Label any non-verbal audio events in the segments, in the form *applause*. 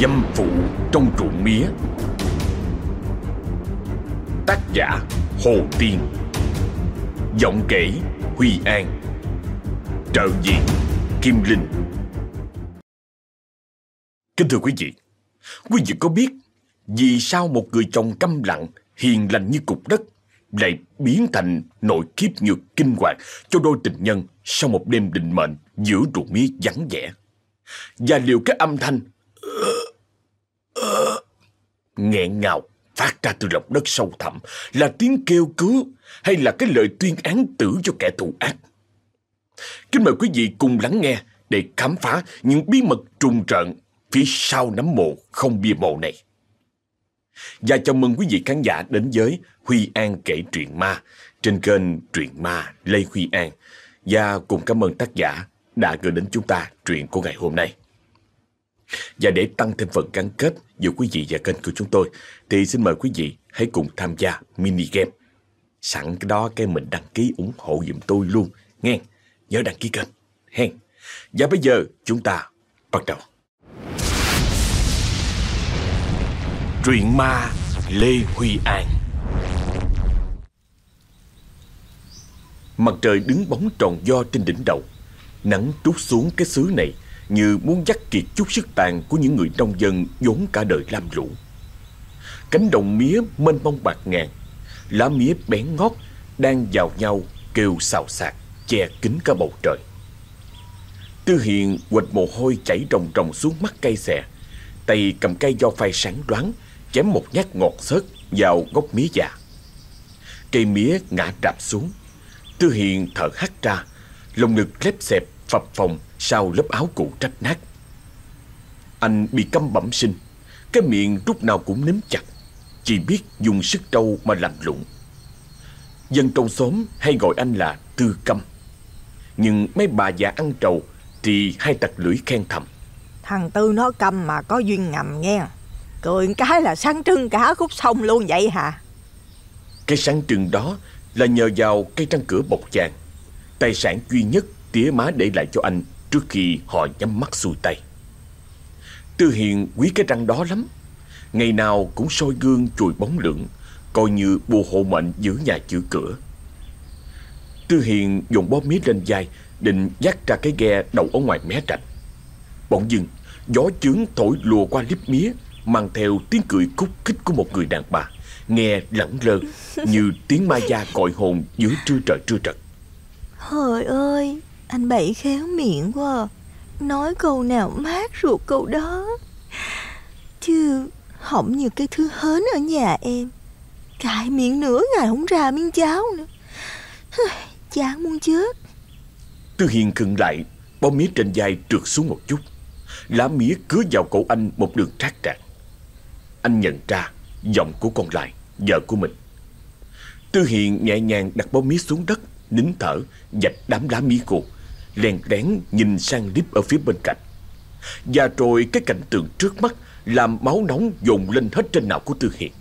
Dâm phụ trong ruộng mía. Tác giả Hồ Tiên. Giọng kể Huy An. Trợ diện Kim Linh. Kính thưa quý vị Quý vị có biết Vì sao một người chồng câm lặng, Hiền lành như cục đất Lại biến thành nội kiếp nhược kinh hoàng Cho đôi tình nhân Sau một đêm định mệnh Giữa ruộng mía vắng vẻ? Và liệu cái âm thanh nghẹn ngào, phát ra từ lòng đất sâu thẳm là tiếng kêu cứu hay là cái lời tuyên án tử cho kẻ thù ác. Kính mời quý vị cùng lắng nghe để khám phá những bí mật trùng trợn phía sau nấm mộ không bia mộ này. Và chào mừng quý vị khán giả đến với Huy An kể truyện ma trên kênh Truyện Ma Lê Huy An và cùng cảm ơn tác giả đã gửi đến chúng ta truyện của ngày hôm nay. Và để tăng thêm phần gắn kết giữa quý vị và kênh của chúng tôi, thì xin mời quý vị hãy cùng tham gia mini game. Sẵn cái đó cái mình đăng ký ủng hộ giùm tôi luôn, nghe. Nhớ đăng ký kênh. Hen. Và bây giờ chúng ta bắt đầu. Truyện ma Lê Huy An Mặt trời đứng bóng tròn do trên đỉnh đầu, Nắng trút xuống cái xứ này như muốn dắt kiệt chút sức tàn của những người nông dân vốn cả đời lam lũ. Cánh đồng mía mênh mông bạc ngàn, lá mía bén ngót đang vào nhau kêu xào xạc, che kín cả bầu trời. Tư Hiền quệt mồ hôi chảy ròng ròng xuống mắt cây xè, tay cầm cây do phai sáng đoán, chém một nhát ngọt xớt vào gốc mía già. Cây mía ngã rạp xuống, Tư Hiền thở hắt ra, lồng ngực lép xẹp phập phồng sau lớp áo cũ rách nát. Anh bị câm bẩm sinh, cái miệng lúc nào cũng nếm chặt, chỉ biết dùng sức trâu mà làm lụng. Dân trong xóm hay gọi anh là Tư Câm. Nhưng mấy bà già ăn trầu thì hay tặc lưỡi khen thầm. Thằng Tư nó câm mà có duyên ngầm nghe. Cười cái là sáng trưng cả khúc sông luôn vậy hả? Cái sáng trưng đó là nhờ vào cây trăng cửa bọc chàng. Tài sản duy nhất tía má để lại cho anh trước khi họ nhắm mắt xuôi tay. Tư Hiền quý cái răng đó lắm. Ngày nào cũng soi gương chùi bóng lượng, coi như bùa hộ mệnh giữ nhà chữ cửa. Tư Hiền dùng bó mía lên vai, định dắt ra cái ghe đầu ở ngoài mé rạch. Bỗng dưng, gió chướng thổi lùa qua liếp mía, mang theo tiếng cười khúc khích của một người đàn bà, nghe lẳng lơ như *laughs* tiếng ma gia cội hồn giữa trưa trời trưa trật. Trời ơi, anh Bảy khéo miệng quá à. Nói câu nào mát ruột câu đó. Chứ hỏng như cái thứ hến ở nhà em. Cãi miệng nửa ngày không ra miếng cháo nữa. Chán muốn chết. Tư Hiền khựng lại, Bó mía trên vai trượt xuống một chút. Lá mía cứa vào cổ anh một đường trát trạc. Anh nhận ra Giọng của con lại, Vợ của mình. Tư Hiền nhẹ nhàng đặt bó mía xuống đất, Nín thở, Dạch đám lá mía cô lèn lén nhìn sang liếp ở phía bên cạnh. Và rồi cái cảnh tượng trước mắt làm máu nóng dồn lên hết trên não của Tư Hiền.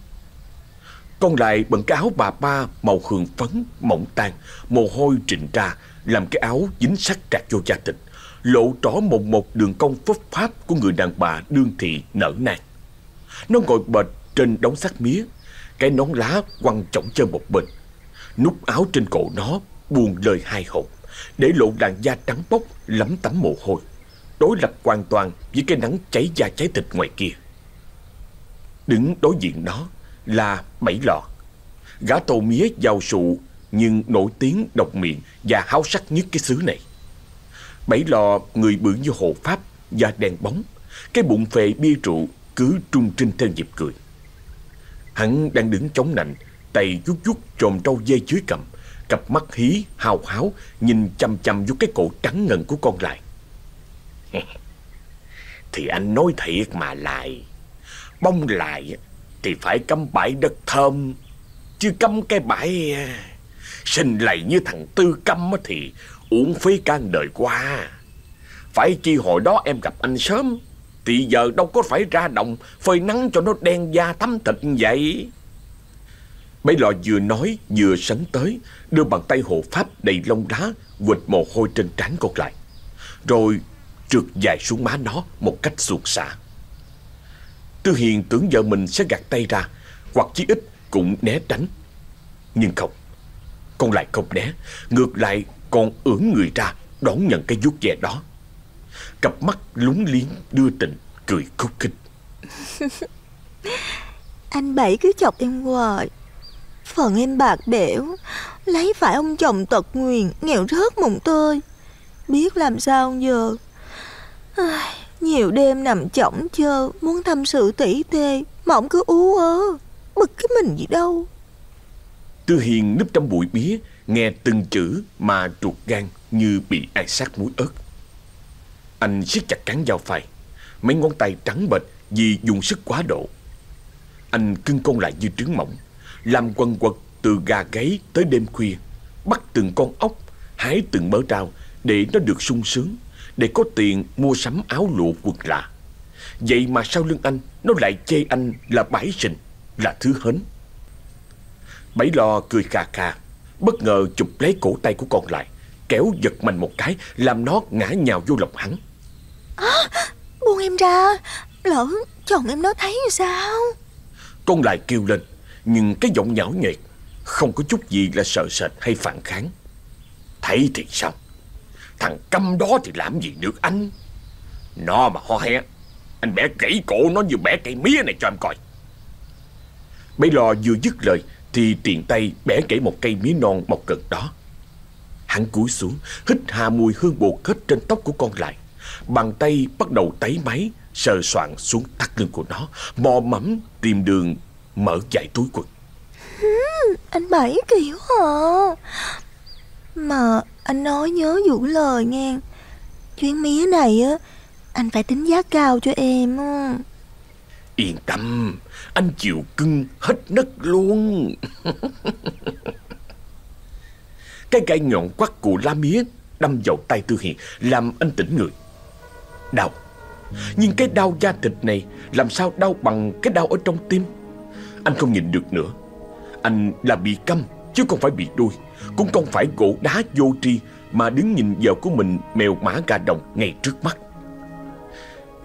Còn lại bận cái áo bà ba màu hường phấn, mỏng tan, mồ hôi trịnh ra, làm cái áo dính sắc trạc vô da thịt, lộ rõ một một đường cong phấp pháp của người đàn bà đương thị nở nang. Nó ngồi bệt trên đống sắt mía, cái nón lá quăng chỏng chơi một bên. Nút áo trên cổ nó buồn lời hai hồn để lộ làn da trắng bóc lấm tấm mồ hôi, đối lập hoàn toàn với cái nắng cháy da cháy thịt ngoài kia. Đứng đối diện đó là Bảy Lò, gã tàu mía giàu sụ nhưng nổi tiếng độc miệng và háo sắc nhất cái xứ này. Bảy Lò người bự như hồ pháp da đen bóng, cái bụng phệ bia rượu cứ trung trinh theo nhịp cười. Hắn đang đứng chống nạnh, tay vuốt vuốt trồm trâu dây dưới cầm, Cặp mắt hí, hào háo, Nhìn chăm chăm vô cái cổ trắng ngần của con lại. *laughs* Thì anh nói thiệt mà lại. Bông lại Thì phải cắm bãi đất thơm, Chứ cắm cái bãi à, Sinh lầy như thằng Tư Câm Thì uổng phí can đời qua. Phải chi hồi đó em gặp anh sớm, Thì giờ đâu có phải ra đồng Phơi nắng cho nó đen da thấm thịt vậy. Mấy lọ vừa nói vừa sấn tới, Đưa bàn tay hộ pháp đầy lông đá Quệt mồ hôi trên trán con lại. Rồi trượt dài xuống má nó Một cách suột xạ Tư Hiền tưởng vợ mình sẽ gạt tay ra, Hoặc chí ít cũng né tránh. Nhưng không, Con lại không né, Ngược lại còn ưỡn người ra Đón nhận cái vuốt về đó. Cặp mắt lúng liếng đưa tình, Cười khúc khích. *laughs* Anh Bảy cứ chọc em hoài. Phần em bạc bẽo. Lấy phải ông chồng tật nguyền Nghèo rớt mùng tơi. Biết làm sao giờ? Ai, Nhiều đêm nằm chỏng chơ Muốn tâm sự tỉ tê Mà ông cứ ú ớ Bực cái mình gì đâu. Tư Hiền núp trong bụi mía Nghe từng chữ mà ruột gan Như bị ai sát muối ớt. Anh siết chặt cán dao phai Mấy ngón tay trắng bệch Vì dùng sức quá độ. Anh cưng con lại như trứng mỏng. Làm quần quật từ gà gáy tới đêm khuya Bắt từng con ốc Hái từng mớ rau Để nó được sung sướng Để có tiền mua sắm áo lụa quần lạ. Vậy mà sau lưng anh Nó lại chê anh là bãi sinh Là thứ hến. Bảy lo cười khà khà Bất ngờ chụp lấy cổ tay của con lại Kéo giật mạnh một cái Làm nó ngã nhào vô lòng hắn. À, Buông em ra? Lỡ chồng em nó thấy sao? Con lại kêu lên nhưng cái giọng nhão nhẹt, Không có chút gì là sợ sệt hay phản kháng. Thấy thì sao? Thằng câm đó thì làm gì được anh? Nó mà ho he Anh bẻ gãy cổ nó như bẻ cây mía này cho em coi. Bây lò vừa dứt lời Thì tiện tay bẻ gãy một cây mía non mọc gần đó. Hắn cúi xuống, Hít hà mùi hương bột hết trên tóc của con lại. Bàn tay bắt đầu tấy máy, Sờ soạn xuống thắt lưng của nó, Mò mẫm tìm đường Mở chạy túi quần. Anh Bảy kiểu hả? Mà anh nói nhớ giữ lời nghe. Chuyến mía này á Anh phải tính giá cao cho em Yên tâm Anh chịu cưng hết nấc luôn. *laughs* Cái gai nhọn quắt của lá mía Đâm vào tay Tư Hiền Làm anh tỉnh người. Đau. Nhưng cái đau da thịt này Làm sao đau bằng cái đau ở trong tim anh không nhìn được nữa. Anh là bị câm, Chứ không phải bị đuôi. Cũng không phải gỗ đá vô tri Mà đứng nhìn vợ của mình mèo mã gà đồng ngay trước mắt.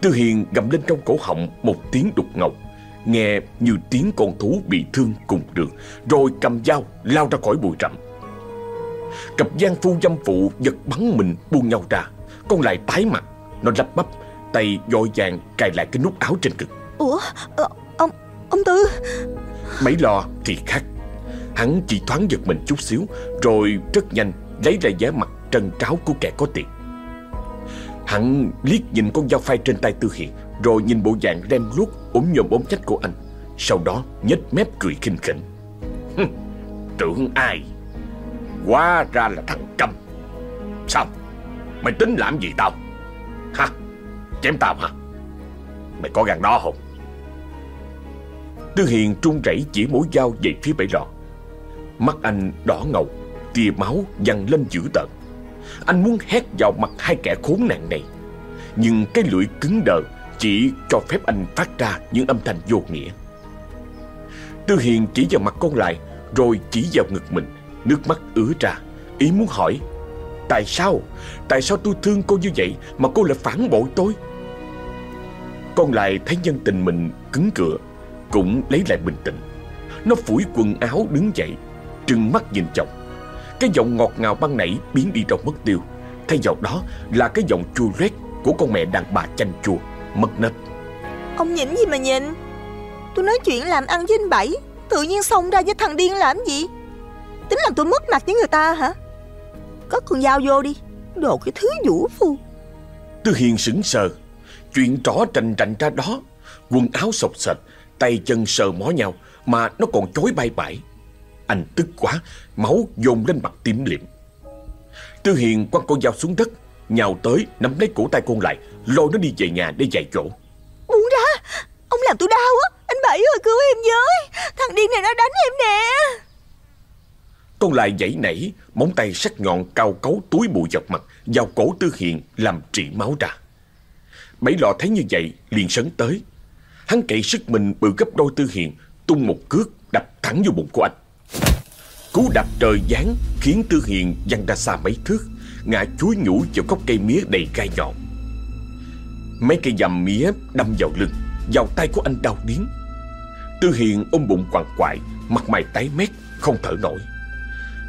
Tư Hiền gầm lên trong cổ họng Một tiếng đục ngầu. Nghe như tiếng con thú bị thương cùng đường, Rồi cầm dao lao ra khỏi bụi rậm. Cặp gian phu dâm phụ giật bắn mình buông nhau ra. Con lại tái mặt, Nó lắp bắp, Tay dội vàng cài lại cái nút áo trên ngực. Ủa? Ờ, Ông Tư. Mấy lo thì khác. Hắn chỉ thoáng giật mình chút xíu, Rồi rất nhanh lấy lại vẻ mặt trần tráo của kẻ có tiền. Hắn liếc nhìn con dao phai trên tay Tư Hiền Rồi nhìn bộ dạng lem luốc ốm nhồm ốm chách của anh. Sau đó nhếch mép cười khinh khỉnh. Tưởng ai? Hóa ra là thằng Câm Sao? Mày tính làm gì tao? Hả Chém tao hả? Mày có gan đó không? Tư Hiền trung rẩy chỉ mũi dao về phía bảy lọ Mắt anh đỏ ngầu, Tia máu dằn lên dữ tợn. Anh muốn hét vào mặt hai kẻ khốn nạn này, Nhưng cái lưỡi cứng đờ Chỉ cho phép anh phát ra những âm thanh vô nghĩa. Tư Hiền chỉ vào mặt con lại, Rồi chỉ vào ngực mình, Nước mắt ứa ra, Ý muốn hỏi, Tại sao? Tại sao tôi thương cô như vậy Mà cô lại phản bội tôi? Con lại thấy nhân tình mình cứng cựa cũng lấy lại bình tĩnh. Nó phủi quần áo đứng dậy Trừng mắt nhìn chồng. Cái giọng ngọt ngào ban nãy biến đi đâu mất tiêu. Thay vào đó là cái giọng chua rét Của con mẹ đàn bà chanh chua Mất nết. Ông nhìn gì mà nhìn Tôi nói chuyện làm ăn với anh Bảy Tự nhiên xông ra với thằng điên làm gì? Tính làm tôi mất mặt với người ta hả? Cất con dao vô đi Đồ cái thứ vũ phu. Tư Hiền sững sờ Chuyện trỏ trành trành ra đó Quần áo sọc sệt Tay chân sờ mó nhau Mà nó còn chối bay bãi. Anh tức quá Máu dồn lên mặt tím liệm. Tư Hiền quăng con dao xuống đất Nhào tới nắm lấy cổ tay con lại Lôi nó đi về nhà để dạy chỗ. Buông ra? Ông làm tôi đau á Anh Bảy ơi cứu em với. Thằng điên này nó đánh em nè. Con lại dãy nảy Móng tay sắc nhọn cao cấu túi bụi dọc mặt Vào cổ Tư Hiền làm trị máu ra. Bảy lọ thấy như vậy liền sấn tới Hắn cậy sức mình bự gấp đôi Tư Hiền, Tung một cước đập thẳng vô bụng của anh. Cú đạp trời giáng khiến Tư Hiền văng ra xa mấy thước, Ngã chuối nhũi vào gốc cây mía đầy gai nhọn. Mấy cây dầm mía đâm vào lưng, Vào tay của anh đau điếng. Tư Hiền ôm bụng quằn quại, Mặt mày tái mét, Không thở nổi.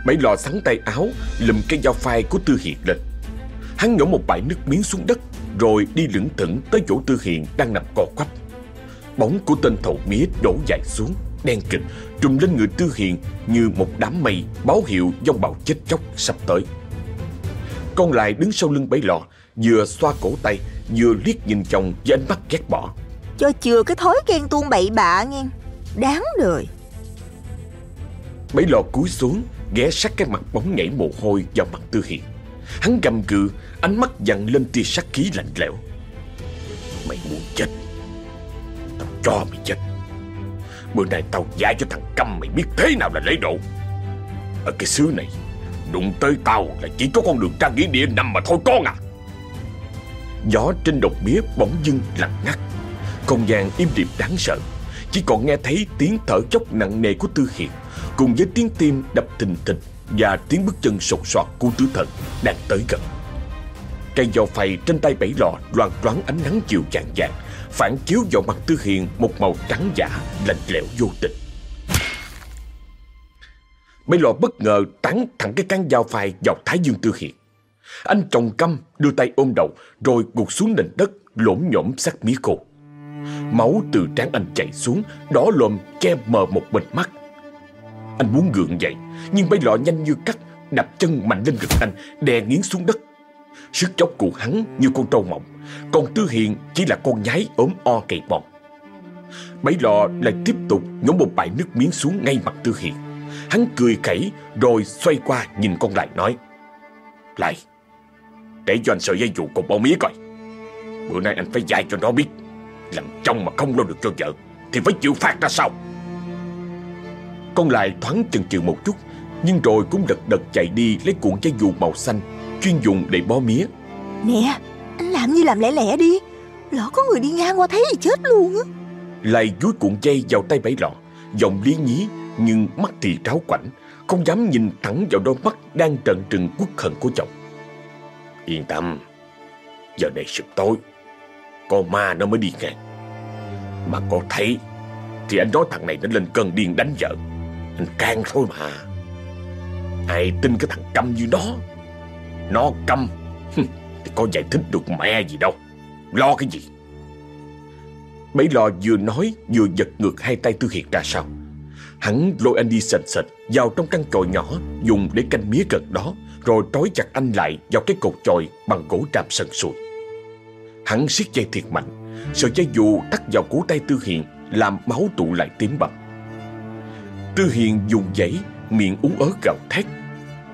Mấy lò sắn tay áo Lùm cây dao phai của Tư Hiền lên. Hắn nhổ một bãi nước miếng xuống đất, Rồi đi lững thững tới chỗ Tư Hiền đang nằm co quắp. Bóng của tên thầu mía đổ dài xuống Đen kịch trùm lên người Tư Hiền Như một đám mây báo hiệu dông bão chết chóc sắp tới. Con lại đứng sau lưng bẫy lò Vừa xoa cổ tay Vừa liếc nhìn chồng với ánh mắt ghét bỏ. Cho chừa cái thói ghen tuông bậy bạ nghe. Đáng đời. Bấy lò cúi xuống Ghé sát cái mặt bóng nhảy mồ hôi vào mặt Tư Hiền. Hắn gầm cự Ánh mắt dặn lên tia sát khí lạnh lẽo. Mày muốn chết cho mày chết. Bữa nay tao dạy cho thằng câm mày biết thế nào là lễ độ Ở cái xứ này, Đụng tới tao là chỉ có con đường ra nghĩa địa nằm mà thôi, con à. Gió trên đồng mía bỗng dưng lặng ngắt. Không gian im điệp đáng sợ. Chỉ còn nghe thấy tiếng thở chốc nặng nề của Tư Hiền, Cùng với tiếng tim đập thình thịch Và tiếng bước chân sột soạt của tứ thần đang tới gần. Cây dầu phầy trên tay bảy lò loàn choáng ánh nắng chiều chạng vàng Phản chiếu vào mặt Tư Hiền một màu trắng giả, lạnh lẽo vô tình. Mấy lò bất ngờ tán thẳng cái cán dao phai vào thái dương Tư Hiền. Anh trồng căm, đưa tay ôm đầu, Rồi gục xuống nền đất, lổm nhổm sắc mía khô. Máu từ trán anh chảy xuống, Đỏ lồm che mờ một bên mắt. Anh muốn gượng dậy, Nhưng bấy lọ nhanh như cắt Đập chân mạnh lên ngực anh, Đè nghiến xuống đất. Sức chốc của hắn như con trâu mộng còn Tư Hiền chỉ là con nhái ốm o cày bọt. Bảy lọ lại tiếp tục nhổ một bài nước miếng xuống ngay mặt Tư Hiền. Hắn cười khẩy rồi xoay qua nhìn con lại nói, Lại, Để cho anh sợi dây dụ cột bao mía coi. Bữa nay anh phải dạy cho nó biết Làm chồng mà không lo được cho vợ Thì phải chịu phạt ra sao? Con lại thoáng chần chừ một chút, Nhưng rồi cũng đật đật chạy đi Lấy cuộn dây dù màu xanh Chuyên dùng để bó mía. Nè làm như làm lẻ lẻ đi. Lỡ có người đi ngang qua thấy thì chết luôn á. Lại dúi cuộn dây vào tay bảy lọ Giọng lý nhí Nhưng mắt thì tráo quảnh Không dám nhìn thẳng vào đôi mắt Đang trợn trừng quốc hận của chồng. Yên tâm Giờ này sụp tối Con ma nó mới đi ngang. Mà có thấy Thì anh nói thằng này nó lên cơn điên đánh vợ. Anh can thôi mà. Ai tin cái thằng câm như nó Nó câm thì có giải thích được mẹ gì đâu Lo cái gì Bấy lo vừa nói vừa giật ngược hai tay Tư Hiệt ra sau Hắn lôi anh đi sệt sệt vào trong căn chòi nhỏ dùng để canh mía gần đó rồi trói chặt anh lại vào cái cột chòi bằng gỗ tràm sần sùi. Hắn siết dây thiệt mạnh, sợi dây dù thắt vào cổ tay Tư Hiền làm máu tụ lại tím bầm. Tư Hiền dùng giấy, miệng ú ớ gào thét.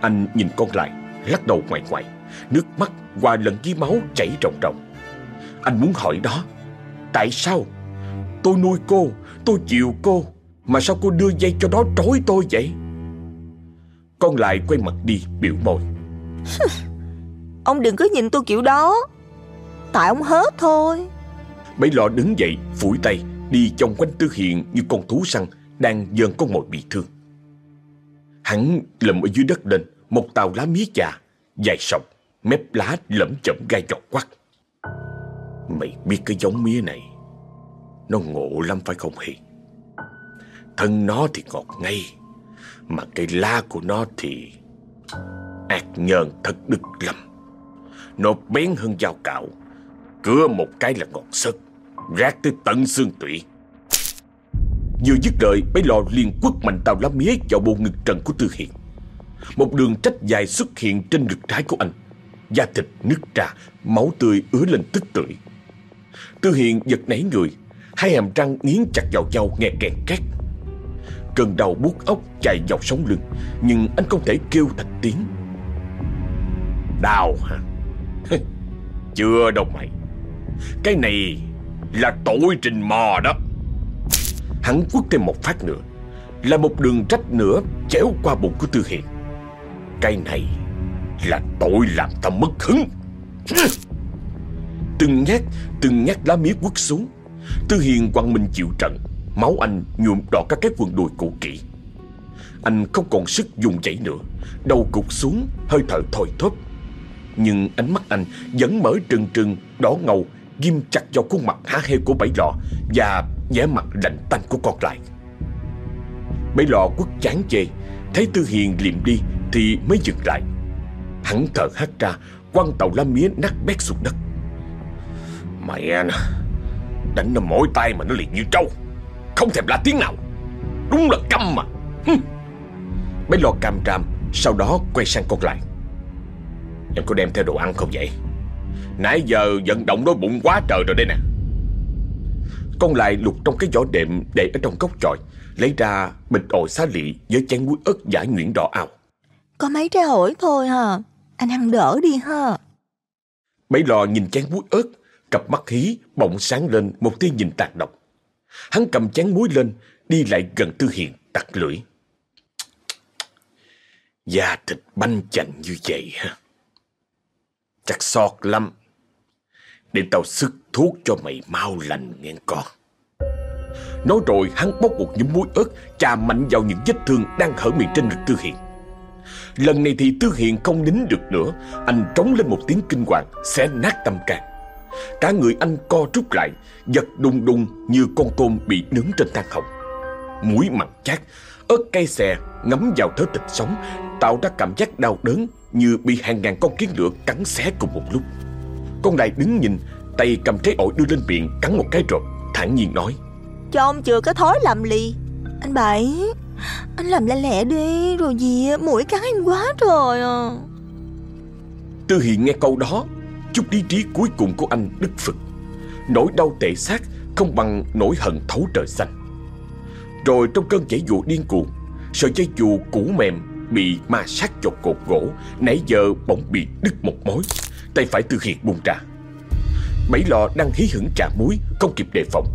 Anh nhìn con lại, lắc đầu ngoài ngoài, nước mắt hòa lẫn với máu chảy ròng ròng. Anh muốn hỏi đó, tại sao? Tôi nuôi cô, tôi chịu cô, mà sao cô đưa dây cho nó trói tôi vậy? Con lại quay mặt đi biểu môi *laughs* Ông đừng có nhìn tôi kiểu đó Tại ông hết thôi Bấy lọ đứng dậy phủi tay Đi vòng quanh Tư Hiền như con thú săn Đang dơn con mồi bị thương Hắn lầm ở dưới đất lên Một tàu lá mía già Dài sọc Mép lá lẫm chậm gai giọt quắc Mày biết cái giống mía này, Nó ngộ lắm phải không Hiền? Thân nó thì ngọt ngay, Mà cây lá của nó thì Ác nhờn thật đực lắm Nó bén hơn dao cạo Cưa một cái là ngọt sất Rát tới tận xương tủy. Vừa dứt lời Bấy lò liền quất mạnh tàu lá mía Vào bộ ngực trần của Tư Hiền. Một đường trách dài xuất hiện trên ngực trái của anh. Da thịt nứt ra Máu tươi ứa lên tức tưởi. Tư Hiền giật nảy người, Hai hàm răng nghiến chặt vào nhau nghe kèn két. Cơn đau buốt ốc chạy dọc sống lưng, Nhưng anh không thể kêu thành tiếng. Đau hả? Chưa đâu mày. Cái này là tội trình mò đó. Hắn quất thêm một phát nữa, Là một đường rách nữa Chéo qua bụng của Tư Hiền. Cái này là tội làm ta mất hứng. Từng nhát Từng nhát lá mía quất xuống. Tư Hiền quăng mình chịu trận. Máu anh nhuộm đỏ các cái quần đùi cũ kỹ. Anh không còn sức dùng dãy nữa. Đầu cục xuống Hơi thở thoi thóp. Nhưng ánh mắt anh vẫn mở trừng trừng Đỏ ngầu ghim chặt vào khuôn mặt há hê của bảy lọ và vẻ mặt lạnh tanh của con lại. Bảy lọ quất chán chê, thấy Tư Hiền liệm đi thì mới dừng lại. Hắn thở hắt ra, quăng tàu lá mía nát bét xuống đất. Mẹ e nè, đánh nó mỗi tay mà nó liền như trâu, không thèm la tiếng nào. Đúng là câm mà. Hừm. Mấy lo cam ram Sau đó quay sang con lại Em có đem theo đồ ăn không vậy Nãy giờ vận động đói bụng quá trời rồi đây nè Con lại lục trong cái vỏ đệm Để ở trong góc tròi Lấy ra bịch ổi xá lị Với chén muối ớt giả nhuyễn đỏ ao Có mấy trái ổi thôi hả anh ăn đỡ đi ha Bảy lò nhìn chén muối ớt, Cặp mắt hí bỗng sáng lên Một tia nhìn tàn độc Hắn cầm chén muối lên, Đi lại gần Tư Hiền, tặc lưỡi Da thịt banh chành như vậy ha. Chắc sọt lắm. Để tao sức thuốc cho mày mau lành nghe con. Nói rồi hắn bóc một nhúm muối ớt, chà mạnh vào những vết thương đang hở miệng trên ngực Tư Hiền. Lần này thì Tư Hiền không nín được nữa, anh trống lên một tiếng kinh hoàng, xé nát tâm can. Cả người anh co rút lại, giật đùng đùng như con tôm bị nướng trên than hồng. mũi mặn chát, ớt cay xè ngấm vào thớ thịt sống, tạo ra cảm giác đau đớn như bị hàng ngàn con kiến lửa cắn xé cùng một lúc. Con đại đứng nhìn, tay cầm trái ổi đưa lên miệng cắn một cái rồi, thản nhiên nói. Cho ông chừa cái thói làm lì. Anh Bảy, anh làm lẹ lẹ đi, rồi gì mũi cắn anh quá trời à. Tư Hiện nghe câu đó, chút lý trí cuối cùng của anh đứt phật Nỗi đau tệ xác không bằng nỗi hận thấu trời xanh. Rồi trong cơn giải dụ điên cuồng, sợi dây dù cũ mềm bị ma sát chột cột gỗ, nãy giờ bỗng bị đứt một mối. Tay phải Tư Hiền buông ra. Bảy lò đang hí hửng trà muối, không kịp đề phòng.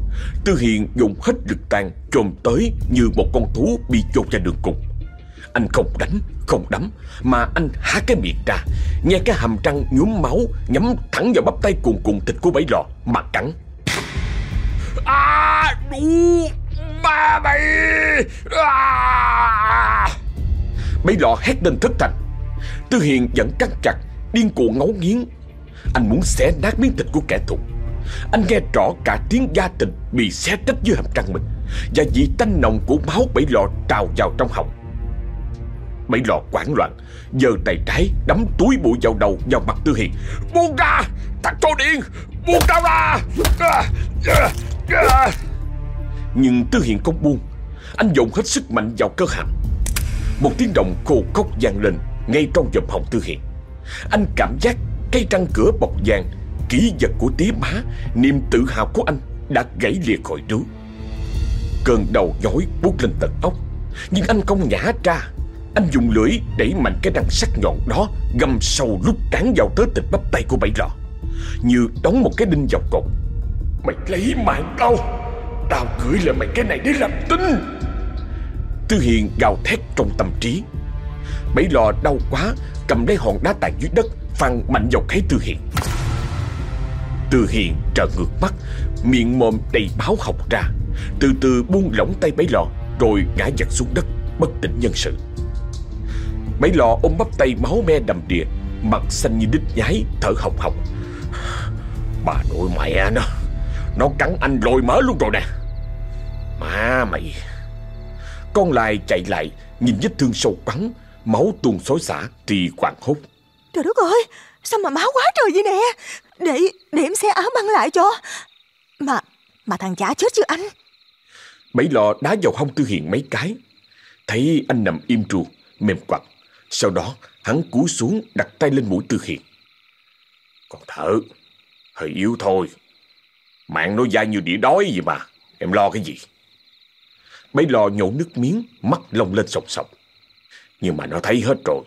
Tư Hiền dùng hết lực tàn trồm tới như một con thú bị chôn ra đường cùng. Anh không đánh, không đấm, mà anh há cái miệng ra, nghe cái hàm răng nhuốm máu nhắm thẳng vào bắp tay cuồn cuộn thịt của bảy lò mà cắn. À, đủ ba mày! À! Mấy lọ hét lên thất thành Tư Hiền vẫn căng chặt Điên cuồng ngấu nghiến anh muốn xé nát miếng thịt của kẻ thù. Anh nghe rõ cả tiếng da thịt Bị xé rách dưới hàm răng mình Và vị tanh nồng của máu bảy lọ trào vào trong họng. Bảy lọ quảng loạn, Giờ tay trái đấm túi bụi vào đầu Vào mặt Tư Hiền. Buông ra! Thằng trô điên! Buông tao ra! Nhưng Tư Hiền không buông. Anh dùng hết sức mạnh vào cơ hàm. Một tiếng động khô khóc vang lên Ngay trong vòng họng Tư Hiền. Anh cảm giác cây răng cửa bọc vàng Ký vật của tía má Niềm tự hào của anh đã gãy lìa khỏi đứa Cơn đầu nhói buốt lên tận ốc Nhưng anh không nhả ra. Anh dùng lưỡi đẩy mạnh cái răng sắc nhọn đó Găm sâu lúc cán vào tới thịt bắp tay của bảy lọ Như đóng một cái đinh vào cột. Mày lấy mạng tao Tao gửi lại mày cái này để làm tin. Tư Hiền gào thét trong tâm trí. Bảy lò đau quá, Cầm lấy hòn đá tàn dưới đất Phăng mạnh vào cái Tư Hiền. Tư Hiền trợn ngược mắt, Miệng mồm đầy báo học ra. Từ từ buông lỏng tay bấy lò Rồi ngã giật xuống đất, Bất tỉnh nhân sự. Mấy lò ôm bắp tay máu me đầm đìa, Mặt xanh như đít nhái Thở hồng hộc. Bà nội mẹ nó Nó cắn anh lồi mỡ luôn rồi nè. Má mày. Con lại chạy lại, Nhìn vết thương sâu quắn, Máu tuôn xối xả thì quảng hốt. Trời đất ơi Sao mà máu quá trời vậy nè? Để để em xe áo băng lại cho. Mà mà thằng chả chết chưa anh. Bảy lọ đá vào hông Tư Hiền mấy cái. Thấy anh nằm im trù Mềm quặt Sau đó hắn cúi xuống đặt tay lên mũi Tư Hiền. Còn thở Hơi yếu thôi. Mạng nó dài như đĩa đói gì mà Em lo cái gì? Mấy lò nhổ nước miếng, mắt lông lên sọc sọc. Nhưng mà nó thấy hết rồi,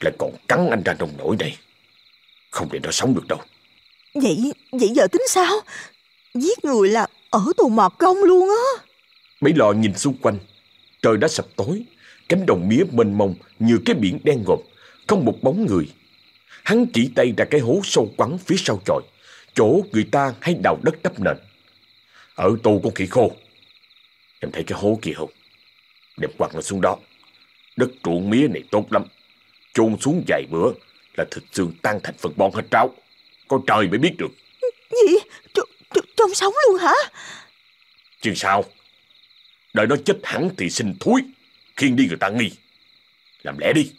lại còn cắn anh ra trong nổi này. Không để nó sống được đâu. Vậy, vậy giờ tính sao? Giết người là ở tù mọt công luôn á. Mấy lò nhìn xung quanh, trời đã sập tối, cánh đồng mía mênh mông như cái biển đen ngòm, không một bóng người. Hắn chỉ tay ra cái hố sâu quắn phía sau chòi, chỗ người ta hay đào đất đắp nền. Ở tù con khỉ khô, Em thấy cái hố kia không? Đem quăng nó xuống đó. Đất ruộng mía này tốt lắm. Chôn xuống vài bữa là thịt xương tan thành phần bon hết tráo. Có trời mới biết được. Gì? chôn sống luôn hả? Chứ sao? Đợi nó chết hẳn thì xin thúi Khiên đi người ta nghi. Làm lẽ đi.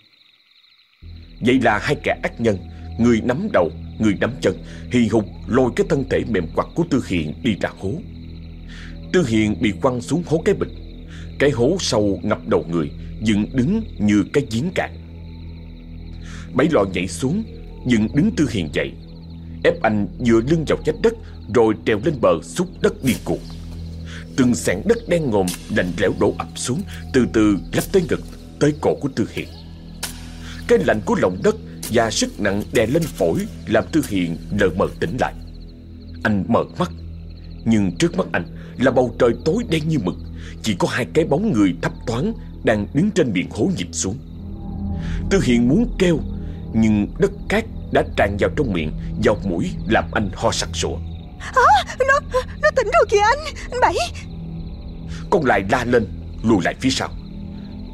Vậy là hai kẻ ác nhân Người nắm đầu, người nắm chân Hì hục lôi cái thân thể mềm quặt của Tư Hiền đi ra hố. Tư Hiền bị quăng xuống hố cái bịch. Cái hố sâu ngập đầu người Dựng đứng như cái giếng cạn Bảy lọ nhảy xuống, Nhưng đứng Tư Hiền dậy. Ép anh dựa lưng vào vách đất, Rồi trèo lên bờ xúc đất đi cuộc Từng sạn đất đen ngòm Lạnh lẽo đổ ập xuống, Từ từ lấp tới ngực, Tới cổ của Tư Hiền. Cái lạnh của lòng đất Và sức nặng đè lên phổi Làm Tư Hiền lờ mờ tỉnh lại. Anh mở mắt, Nhưng trước mắt anh là bầu trời tối đen như mực. Chỉ có hai cái bóng người thấp thoáng Đang đứng trên miệng hố nhịp xuống. Tư Hiền muốn kêu nhưng đất cát đã tràn vào trong miệng Vào mũi làm anh ho sặc sụa. À, Nó nó tỉnh rồi kìa anh Anh Bảy. Con lại la lên lùi lại phía sau.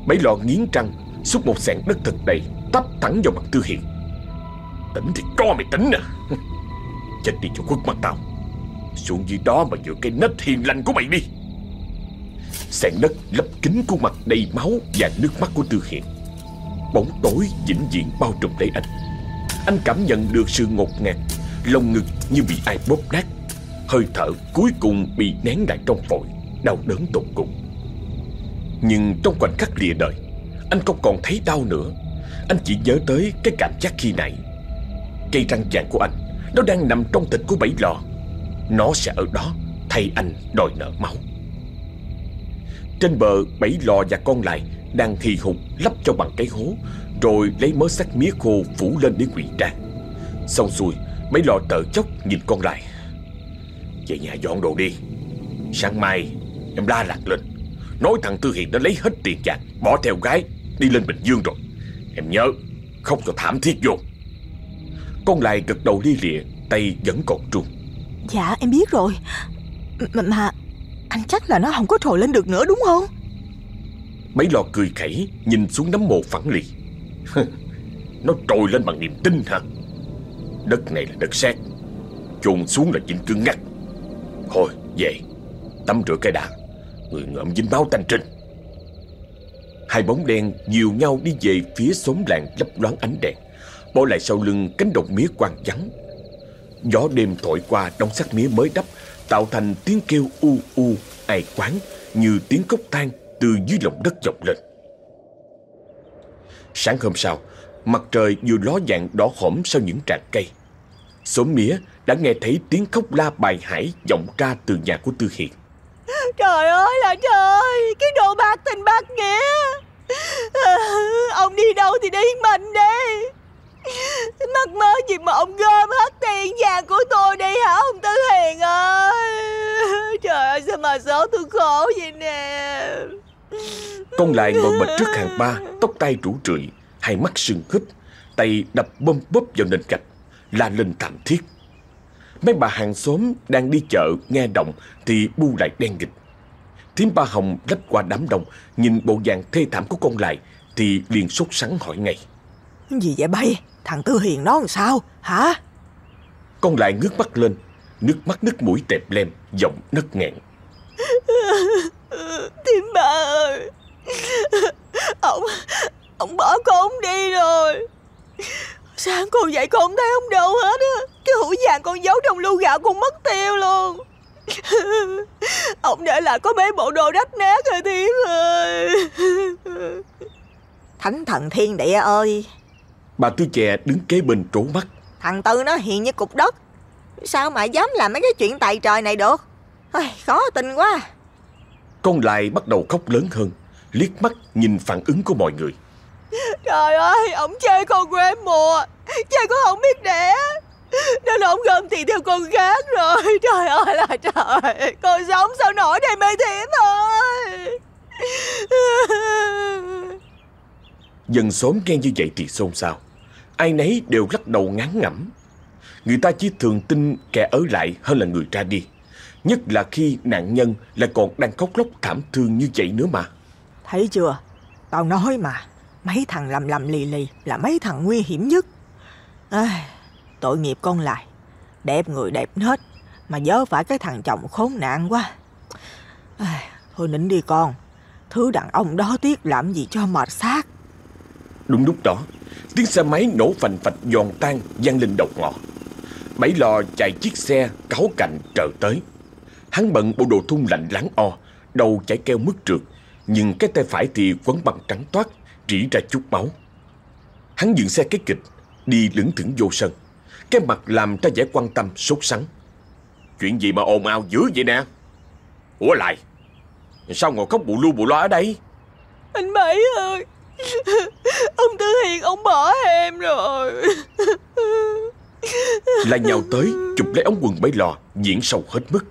Mấy lọ nghiến răng Xúc một sạn đất thật đầy Tắp thẳng vào mặt Tư Hiền. Tỉnh thì co mày tỉnh nè *laughs* Chết đi cho khuất mặt tao. Xuống dưới đó mà giữ cái nết hiền lành của mày đi. Sạn đất lấp kín khuôn mặt đầy máu Và nước mắt của Tư Hiền Bóng tối vĩnh viễn bao trùm lấy anh. Anh cảm nhận được sự ngột ngạt, Lồng ngực như bị ai bóp nát. Hơi thở cuối cùng bị nén lại trong phổi, Đau đớn tột cùng. Nhưng trong khoảnh khắc lìa đời, Anh không còn thấy đau nữa. Anh chỉ nhớ tới cái cảm giác khi nãy Cây răng vàng của anh, Nó đang nằm trong thịt của bảy lò. Nó sẽ ở đó, Thay anh đòi nợ máu. Trên bờ bảy lò và con lại đang thì hụt lấp cho bằng cái hố Rồi lấy mớ xác mía khô phủ lên để ngụy trang Xong xuôi Mấy lò tợ chốc nhìn con lại. Về nhà dọn đồ đi. Sáng mai em la lạc lên. Nói thằng Tư Hiền đã lấy hết tiền vàng Bỏ theo gái đi lên Bình Dương rồi. Em nhớ không cho thảm thiết vô. Con lại gật đầu đi lịa Tay vẫn còn trung. Dạ em biết rồi. Mà, mà anh chắc là nó không có trồi lên được nữa đúng không? Mấy lò cười khẩy Nhìn xuống nấm mồ phẳng lì. *laughs* Nó trồi lên bằng niềm tin hả? Đất này là đất sét chôn xuống là dính cứng ngắt. Thôi, về. Tắm rửa cái đàn Người ngợm dính máu tanh trinh Hai bóng đen nhiều nhau đi về phía xóm làng lấp loáng ánh đèn, Bỏ lại sau lưng cánh đồng mía quang trắng Gió đêm thổi qua đống sắc mía mới đắp, Tạo thành tiếng kêu u u, ai quán, Như tiếng cốc than từ dưới lòng đất dọc lên Sáng hôm sau Mặt trời vừa ló dạng đỏ hổm sau những tràng cây Xóm mía đã nghe thấy tiếng khóc la bài hải vọng ra từ nhà của Tư Hiền. Trời ơi là trời, cái đồ bạc tình bạc nghĩa. ông đi đâu thì đi mình đi. Mắc mơ gì mà ông gom hết tiền vàng của tôi đi hả ông Tư Hiền ơi. Trời ơi sao mà số tôi khổ vậy nè. Con lại ngồi bệt trước hàng ba, tóc tai rủ rượi, hai mắt sưng húp, tay đập bơm bóp vào nền gạch la lên thảm thiết. Mấy bà hàng xóm đang đi chợ nghe động thì bu lại đen nghịch. Thím ba Hồng lách qua đám đông, nhìn bộ dạng thê thảm của con lại thì liền sốt sắng hỏi ngay. Gì vậy bay? Thằng Tư Hiền nó làm sao? Hả? Con lại ngước mắt lên, nước mắt nước mũi tẹp lem, giọng nấc nghẹn. Thím ba ơi, ông, ông bỏ con đi rồi. Sáng con dậy con không thấy ông đâu hết á? Cái hũ vàng con giấu trong lu gạo con mất tiêu luôn. Ông để lại có mấy bộ đồ rách nát rồi Thiếm ơi. Thánh thần thiên địa ơi. Bà Tư Chè đứng kế bên trố mắt. Thằng Tư nó hiền như cục đất. Sao mà dám làm mấy cái chuyện tài trời này được Ôi, Khó tin quá. Con lại bắt đầu khóc lớn hơn Liếc mắt nhìn phản ứng của mọi người. Trời ơi, ông chơi con của em mùa Chơi con không biết đẻ. Nên ông gom tiền theo con khác rồi. Trời ơi là trời Con sống sao nổi đây mê thiểm ơi Dân xóm nghe như vậy thì xôn xao. Ai nấy đều lắc đầu ngán ngẩm. Người ta chỉ thường tin kẻ ở lại hơn là người ra đi Nhất là khi nạn nhân lại còn đang khóc lóc thảm thương như vậy nữa mà. Thấy chưa? Tao nói mà Mấy thằng lầm lầm lì lì là mấy thằng nguy hiểm nhất. À, Tội nghiệp con lại. Đẹp người đẹp hết Mà nhớ phải cái thằng chồng khốn nạn quá. À, Thôi nịnh đi con. Thứ đàn ông đó tiếc làm gì cho mệt xác. Đúng lúc đó Tiếng xe máy nổ phành phạch giòn tan vang lên đầu ngõ. Bảy lò chạy chiếc xe cáo cạnh trở tới Hắn bận bộ đồ thun lạnh láng o Đầu chảy keo mứt trượt Nhưng cái tay phải thì quấn bằng trắng toát Rỉ ra chút máu. Hắn dừng xe cái kịch Đi lững thững vô sân. Cái mặt làm ra vẻ quan tâm sốt sắng. Chuyện gì mà ồn ào dữ vậy nè? Ủa lại Sao ngồi khóc bù lu bù loa ở đây? Anh Bảy ơi *laughs* Ông Tư Hiền ông bỏ em rồi. Lại nhào tới Chụp lấy ống quần bấy lò Diễn sâu hết mức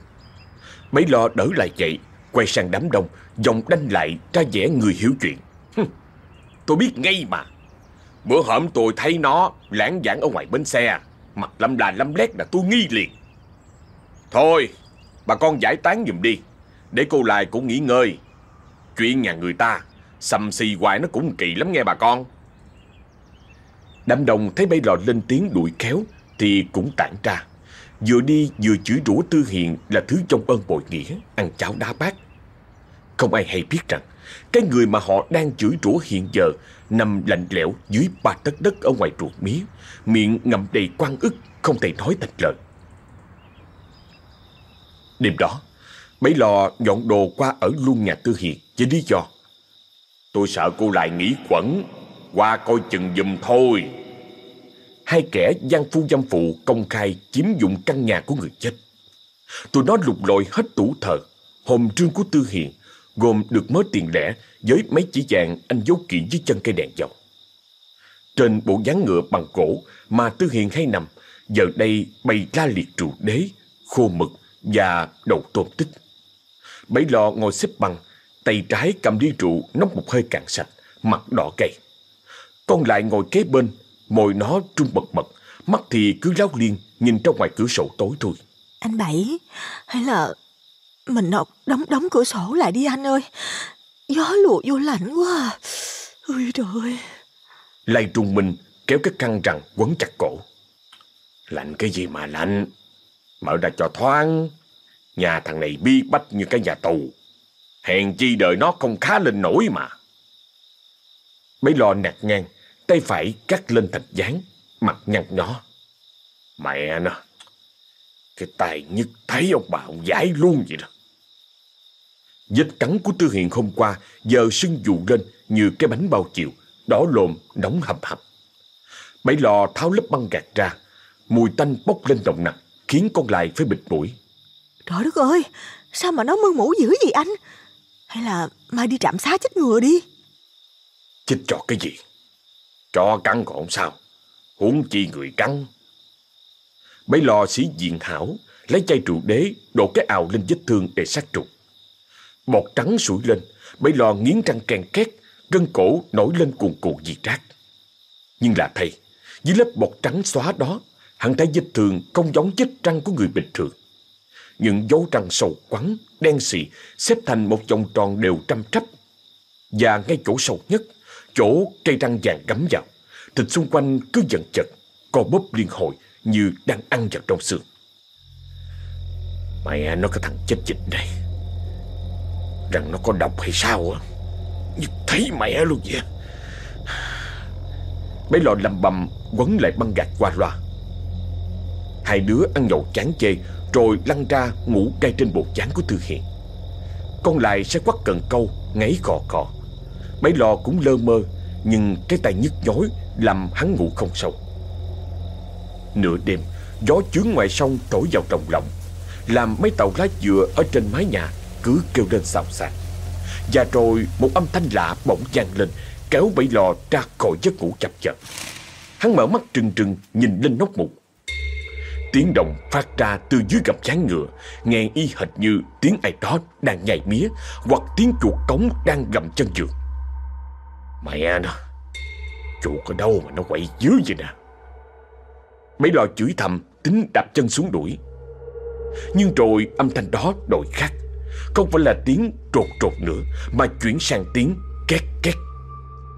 Bấy lo đỡ lại dậy Quay sang đám đông Dòng đanh lại ra vẻ người hiểu chuyện. Tôi biết ngay mà. Bữa hổm tôi thấy nó lãng giảng ở ngoài bến xe, Mặt lâm là lâm lét là tôi nghi liền. Thôi, Bà con giải tán giùm đi, Để cô lại cũng nghỉ ngơi. Chuyện nhà người ta, Xăm xì hoài nó cũng kỳ lắm nghe bà con. Đám đông thấy bay lò lên tiếng đuổi kéo Thì cũng tản ra. Vừa đi vừa chửi rủa Tư Hiền là thứ trong ơn bội nghĩa, Ăn cháo đá bát. Không ai hay biết rằng, Cái người mà họ đang chửi rủa hiện giờ Nằm lạnh lẽo dưới ba tấc đất ở ngoài ruột mía, Miệng ngậm đầy quan ức, Không thể nói thành lời. Đêm đó, Mấy lò dọn đồ qua ở luôn nhà Tư Hiền Với lý do, Tôi sợ cô lại nghĩ quẩn, Qua coi chừng giùm thôi. Hai kẻ gian phu dâm phụ công khai chiếm dụng căn nhà của người chết. Tụi nó lục lội hết tủ thờ, Hòm trương của Tư Hiền, Gồm được mớ tiền lẻ Với mấy chỉ vàng anh giấu kỹ dưới chân cây đèn dầu. Trên bộ dáng ngựa bằng gỗ Mà Tư Hiền hay nằm, Giờ đây bày la liệt trụ đế, Khô mực và đầu tôm tích. Bảy lò ngồi xếp bằng, Tay trái cầm ly rượu nốc một hơi cạn sạch, Mặt đỏ gầy. Con lại ngồi kế bên Môi nó trung bật mật Mắt thì cứ láo liên Nhìn ra ngoài cửa sổ tối thôi Anh Bảy Hay là Mình đọc đóng đóng cửa sổ lại đi anh ơi. Gió lùa vô lạnh quá Ôi trời. Ơi Lai trung minh kéo cái căng rằng quấn chặt cổ. Lạnh cái gì mà lạnh? Mở ra cho thoáng. Nhà thằng này bi bách như cái nhà tù. Hèn chi đời nó không khá lên nổi mà. Mấy lo nạt ngang Tay phải cắt lên thành dáng Mặt nhăn nhó. Mẹ nó Cái tay nhức thấy ông bà ông giải luôn vậy đó. Vết cắn của Tư Hiền hôm qua Giờ sưng dụ lên như cái bánh bao chiều Đỏ lồm nóng hầm hập. Mấy lò tháo lớp băng gạt ra Mùi tanh bốc lên đồng nặng Khiến con lại phải bịt mũi. Trời đất ơi Sao mà nó mưng mũ dữ vậy anh? Hay là mai đi trạm xá chết ngựa đi? Chết cho cái gì cho cắn còn sao? Huống chi người cắn. Mấy lò sĩ diện hảo Lấy chai trụ đế Đổ cái ào lên vết thương để sát trục. Bọt trắng sủi lên Mấy lò nghiến răng kèn két Gân cổ nổi lên cuồn cuộn dị trát Nhưng là thầy Dưới lớp bọt trắng xóa đó Hắn thấy vết thương không giống vết răng của người bình thường. Những dấu răng sâu quắn, đen xì xếp thành một vòng tròn đều trăm trắp. Và ngay chỗ sâu nhất, chỗ cây răng vàng gắm vào, thịt xung quanh cứ dần chật, co bóp liên hồi như đang ăn vào trong xương. Mẹ nó cái thằng chết dịch này. Rằng nó có độc hay sao á? Như thấy mẹ luôn vậy. Mấy lò lầm bầm quấn lại băng gạt qua loa. Hai đứa ăn nhậu chán chê rồi lăn ra ngủ ngay trên bộ chán của Tư Hiền Con lại sẽ quắt cần câu Ngáy cò cò Mấy lò cũng lơ mơ Nhưng cái tay nhức nhối Làm hắn ngủ không sâu. Nửa đêm Gió chướng ngoài sông trỗi vào trong lòng Làm mấy tàu lá dừa ở trên mái nhà Cứ kêu lên xào xạc. Và rồi một âm thanh lạ bỗng vang lên Kéo bẫy lò ra khỏi giấc ngủ chập chờn. Hắn mở mắt trừng trừng Nhìn lên nóc mục. Tiếng động phát ra từ dưới gầm chán ngựa, nghe y hệt như tiếng ai đó đang nhảy mía hoặc tiếng chuột cống đang gầm chân giường. Mẹ à, nó, chuột ở đâu mà nó quậy dưới vậy nè. Mấy lò chửi thầm tính đạp chân xuống đuổi. Nhưng rồi âm thanh đó đổi khác. Không phải là tiếng trột trột nữa mà chuyển sang tiếng két két.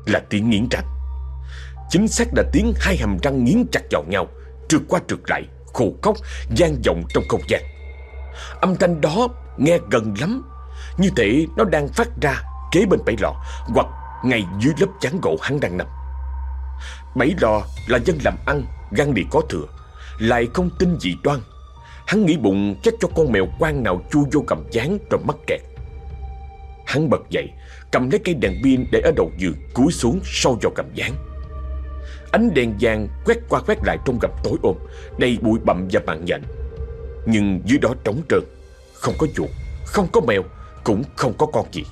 Là tiếng nghiến răng. Chính xác là tiếng hai hàm răng nghiến chặt vào nhau, trượt qua trượt lại khô khóc gian vọng trong không gian Âm thanh đó nghe gần lắm Như thể nó đang phát ra kế bên bẫy lọ, Hoặc ngay dưới lớp chán gỗ hắn đang nằm. Bảy lò là dân làm ăn Gan đi có thừa Lại không tin gì đoan. Hắn nghĩ bụng chắc cho con mèo quan nào chui vô cầm chán rồi mắc kẹt. Hắn bật dậy Cầm lấy cây đèn pin để ở đầu giường Cúi xuống sâu vào cầm gián Ánh đèn vàng quét qua quét lại trong gầm tối ôm Đầy bụi bặm và mạng nhện. Nhưng dưới đó trống trơn Không có chuột, không có mèo Cũng không có con gì.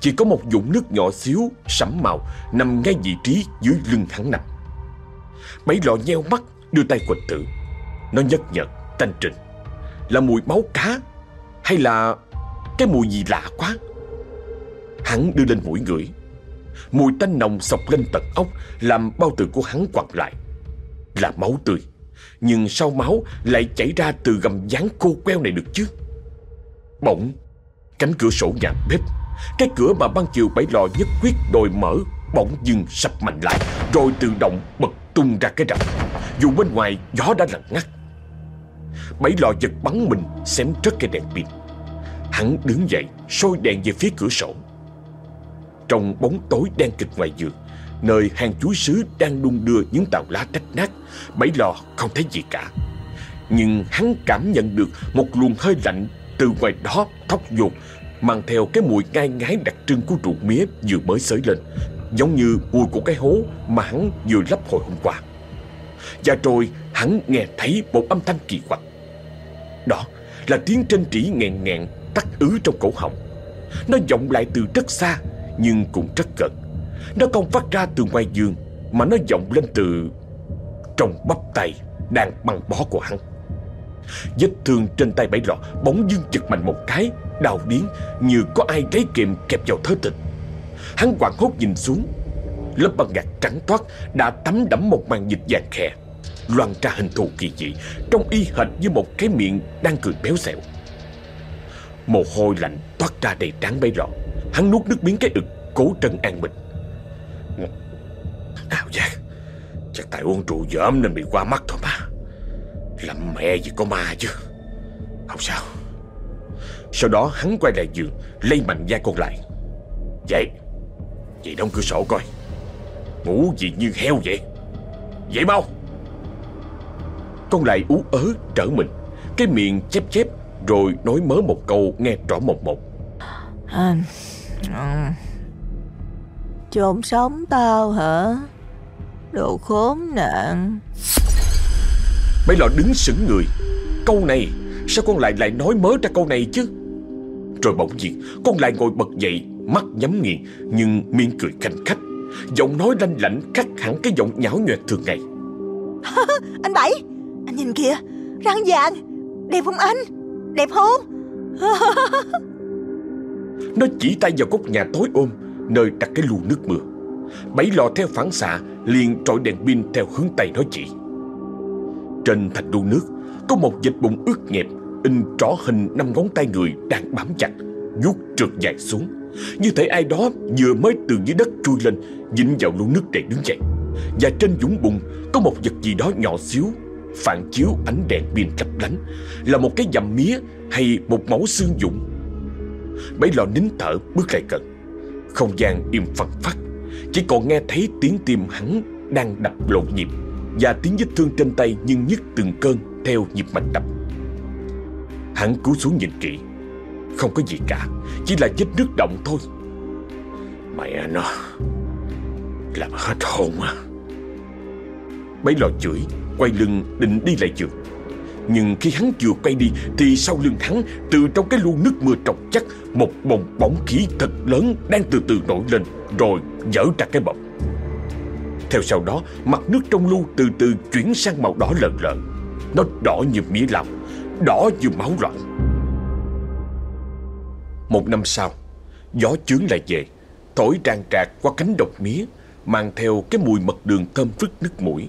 Chỉ có một vũng nước nhỏ xíu Sẫm màu Nằm ngay vị trí dưới lưng hắn nằm. Bảy lọ nheo mắt Đưa tay quỳnh tử Nó nhất nhật, tanh trình. Là mùi máu cá? Hay là cái mùi gì lạ quá? Hắn đưa lên mũi ngửi. Mùi tanh nồng sọc lên tận ốc Làm bao tử của hắn quặn lại. Là máu tươi. Nhưng sau máu lại chảy ra từ gầm dáng cô queo này được chứ? Bỗng Cánh cửa sổ nhà bếp cái cửa mà ban chiều bảy lò nhất quyết đòi mở Bỗng dưng sập mạnh lại. Rồi tự động bật tung ra cái rập Dù bên ngoài, gió đã lặng ngắt. Bảy lò giật bắn mình, Xém trớt cái đèn pin. Hắn đứng dậy, sôi đèn về phía cửa sổ. Trong bóng tối đen kịch ngoài giường Nơi hàng chuối sứ đang đung đưa những tàu lá rách nát Bảy lò không thấy gì cả. Nhưng hắn cảm nhận được một luồng hơi lạnh từ ngoài đó thốc dột Mang theo cái mùi ngai ngái đặc trưng của ruột mía vừa mới xới lên Giống như mùi của cái hố mà hắn vừa lấp hồi hôm qua Và rồi hắn nghe thấy một âm thanh kỳ quặc Đó là tiếng trên trĩ ngẹn nghẹn tắt ứ trong cổ họng Nó vọng lại từ rất xa nhưng cũng rất gần. Nó không phát ra từ ngoài giường mà nó vọng lên từ trong bắp tay đang băng bó của hắn. Vết thương trên tay bảy lọ bỗng dưng chật mạnh một cái, đau điến như có ai lấy kìm kẹp vào thớ thịt. Hắn quảng hốt nhìn xuống, lớp băng gạc trắng toát đã tắm đẫm một màn dịch vàng khè, loan ra hình thù kỳ dị, trông y hệt như một cái miệng đang cười béo xẹo. Mồ hôi lạnh toát ra đầy trán bấy lọ. Hắn nuốt nước miếng cái ực Cố trấn an mình Ảo giác Chắc tại uống rượu dởm nên bị qua mắt thôi mà Làm mẹ gì có ma chứ Không sao sau đó hắn quay lại giường Lây mạnh da con lại. Dậy Dậy đóng cửa sổ coi. Ngủ gì như heo vậy? Dậy mau. Con lại ú ớ trở mình Cái miệng chép chép Rồi nói mớ một câu nghe rõ một một. À, Trộm sống tao hả? Đồ khốn nạn. Mấy lọ đứng sững người. Câu này Sao con lại lại nói mớ ra câu này chứ Rồi bỗng nhiên Con lại ngồi bật dậy Mắt nhắm nghiền Nhưng miệng cười khanh khách. Giọng nói lanh lảnh khác hẳn cái giọng nhão nhoẹt thường ngày. *laughs* Anh Bảy Anh nhìn kìa Răng vàng Đẹp không anh? Đẹp không? *laughs* Nó chỉ tay vào góc nhà tối ôm Nơi đặt cái lu nước mưa. Bảy lò theo phản xạ liền trội đèn pin theo hướng tay nó chỉ Trên thành lu nước Có một dịch bụng ướt nhẹp In rõ hình năm ngón tay người đang bám chặt, vuốt trượt dài xuống. Như thể ai đó vừa mới từ dưới đất chui lên, Dính vào lũ nước để đứng dậy. Và trên dũng bùn có một vật gì đó nhỏ xíu, Phản chiếu ánh đèn pin lấp lánh, Là một cái dầm mía hay một mẫu xương dụng. Bảy lò nín thở bước lại gần. Không gian im phăng phát Chỉ còn nghe thấy tiếng tim hắn đang đập lộn nhịp Và tiếng vết thương trên tay nhưng nhức từng cơn theo nhịp mạch đập. Hắn cúi xuống nhìn kỹ. Không có gì cả, Chỉ là vết nước động thôi. Mẹ nó, Làm hết hồn à. Bấy lò chửi Quay lưng định đi lại giường. Nhưng khi hắn vừa quay đi Thì sau lưng hắn, Từ trong cái lu nước mưa trọc chắc, Một bồng bóng khí thật lớn Đang từ từ nổi lên, Rồi dở ra cái bọc. Theo sau đó, Mặt nước trong lu từ từ chuyển sang màu đỏ lợn lợn Nó đỏ như mía lòng Đỏ như máu loạn Một năm sau, Gió chướng lại về, Thổi tràn trạc qua cánh đồng mía, Mang theo cái mùi mật đường thơm phức nước mũi.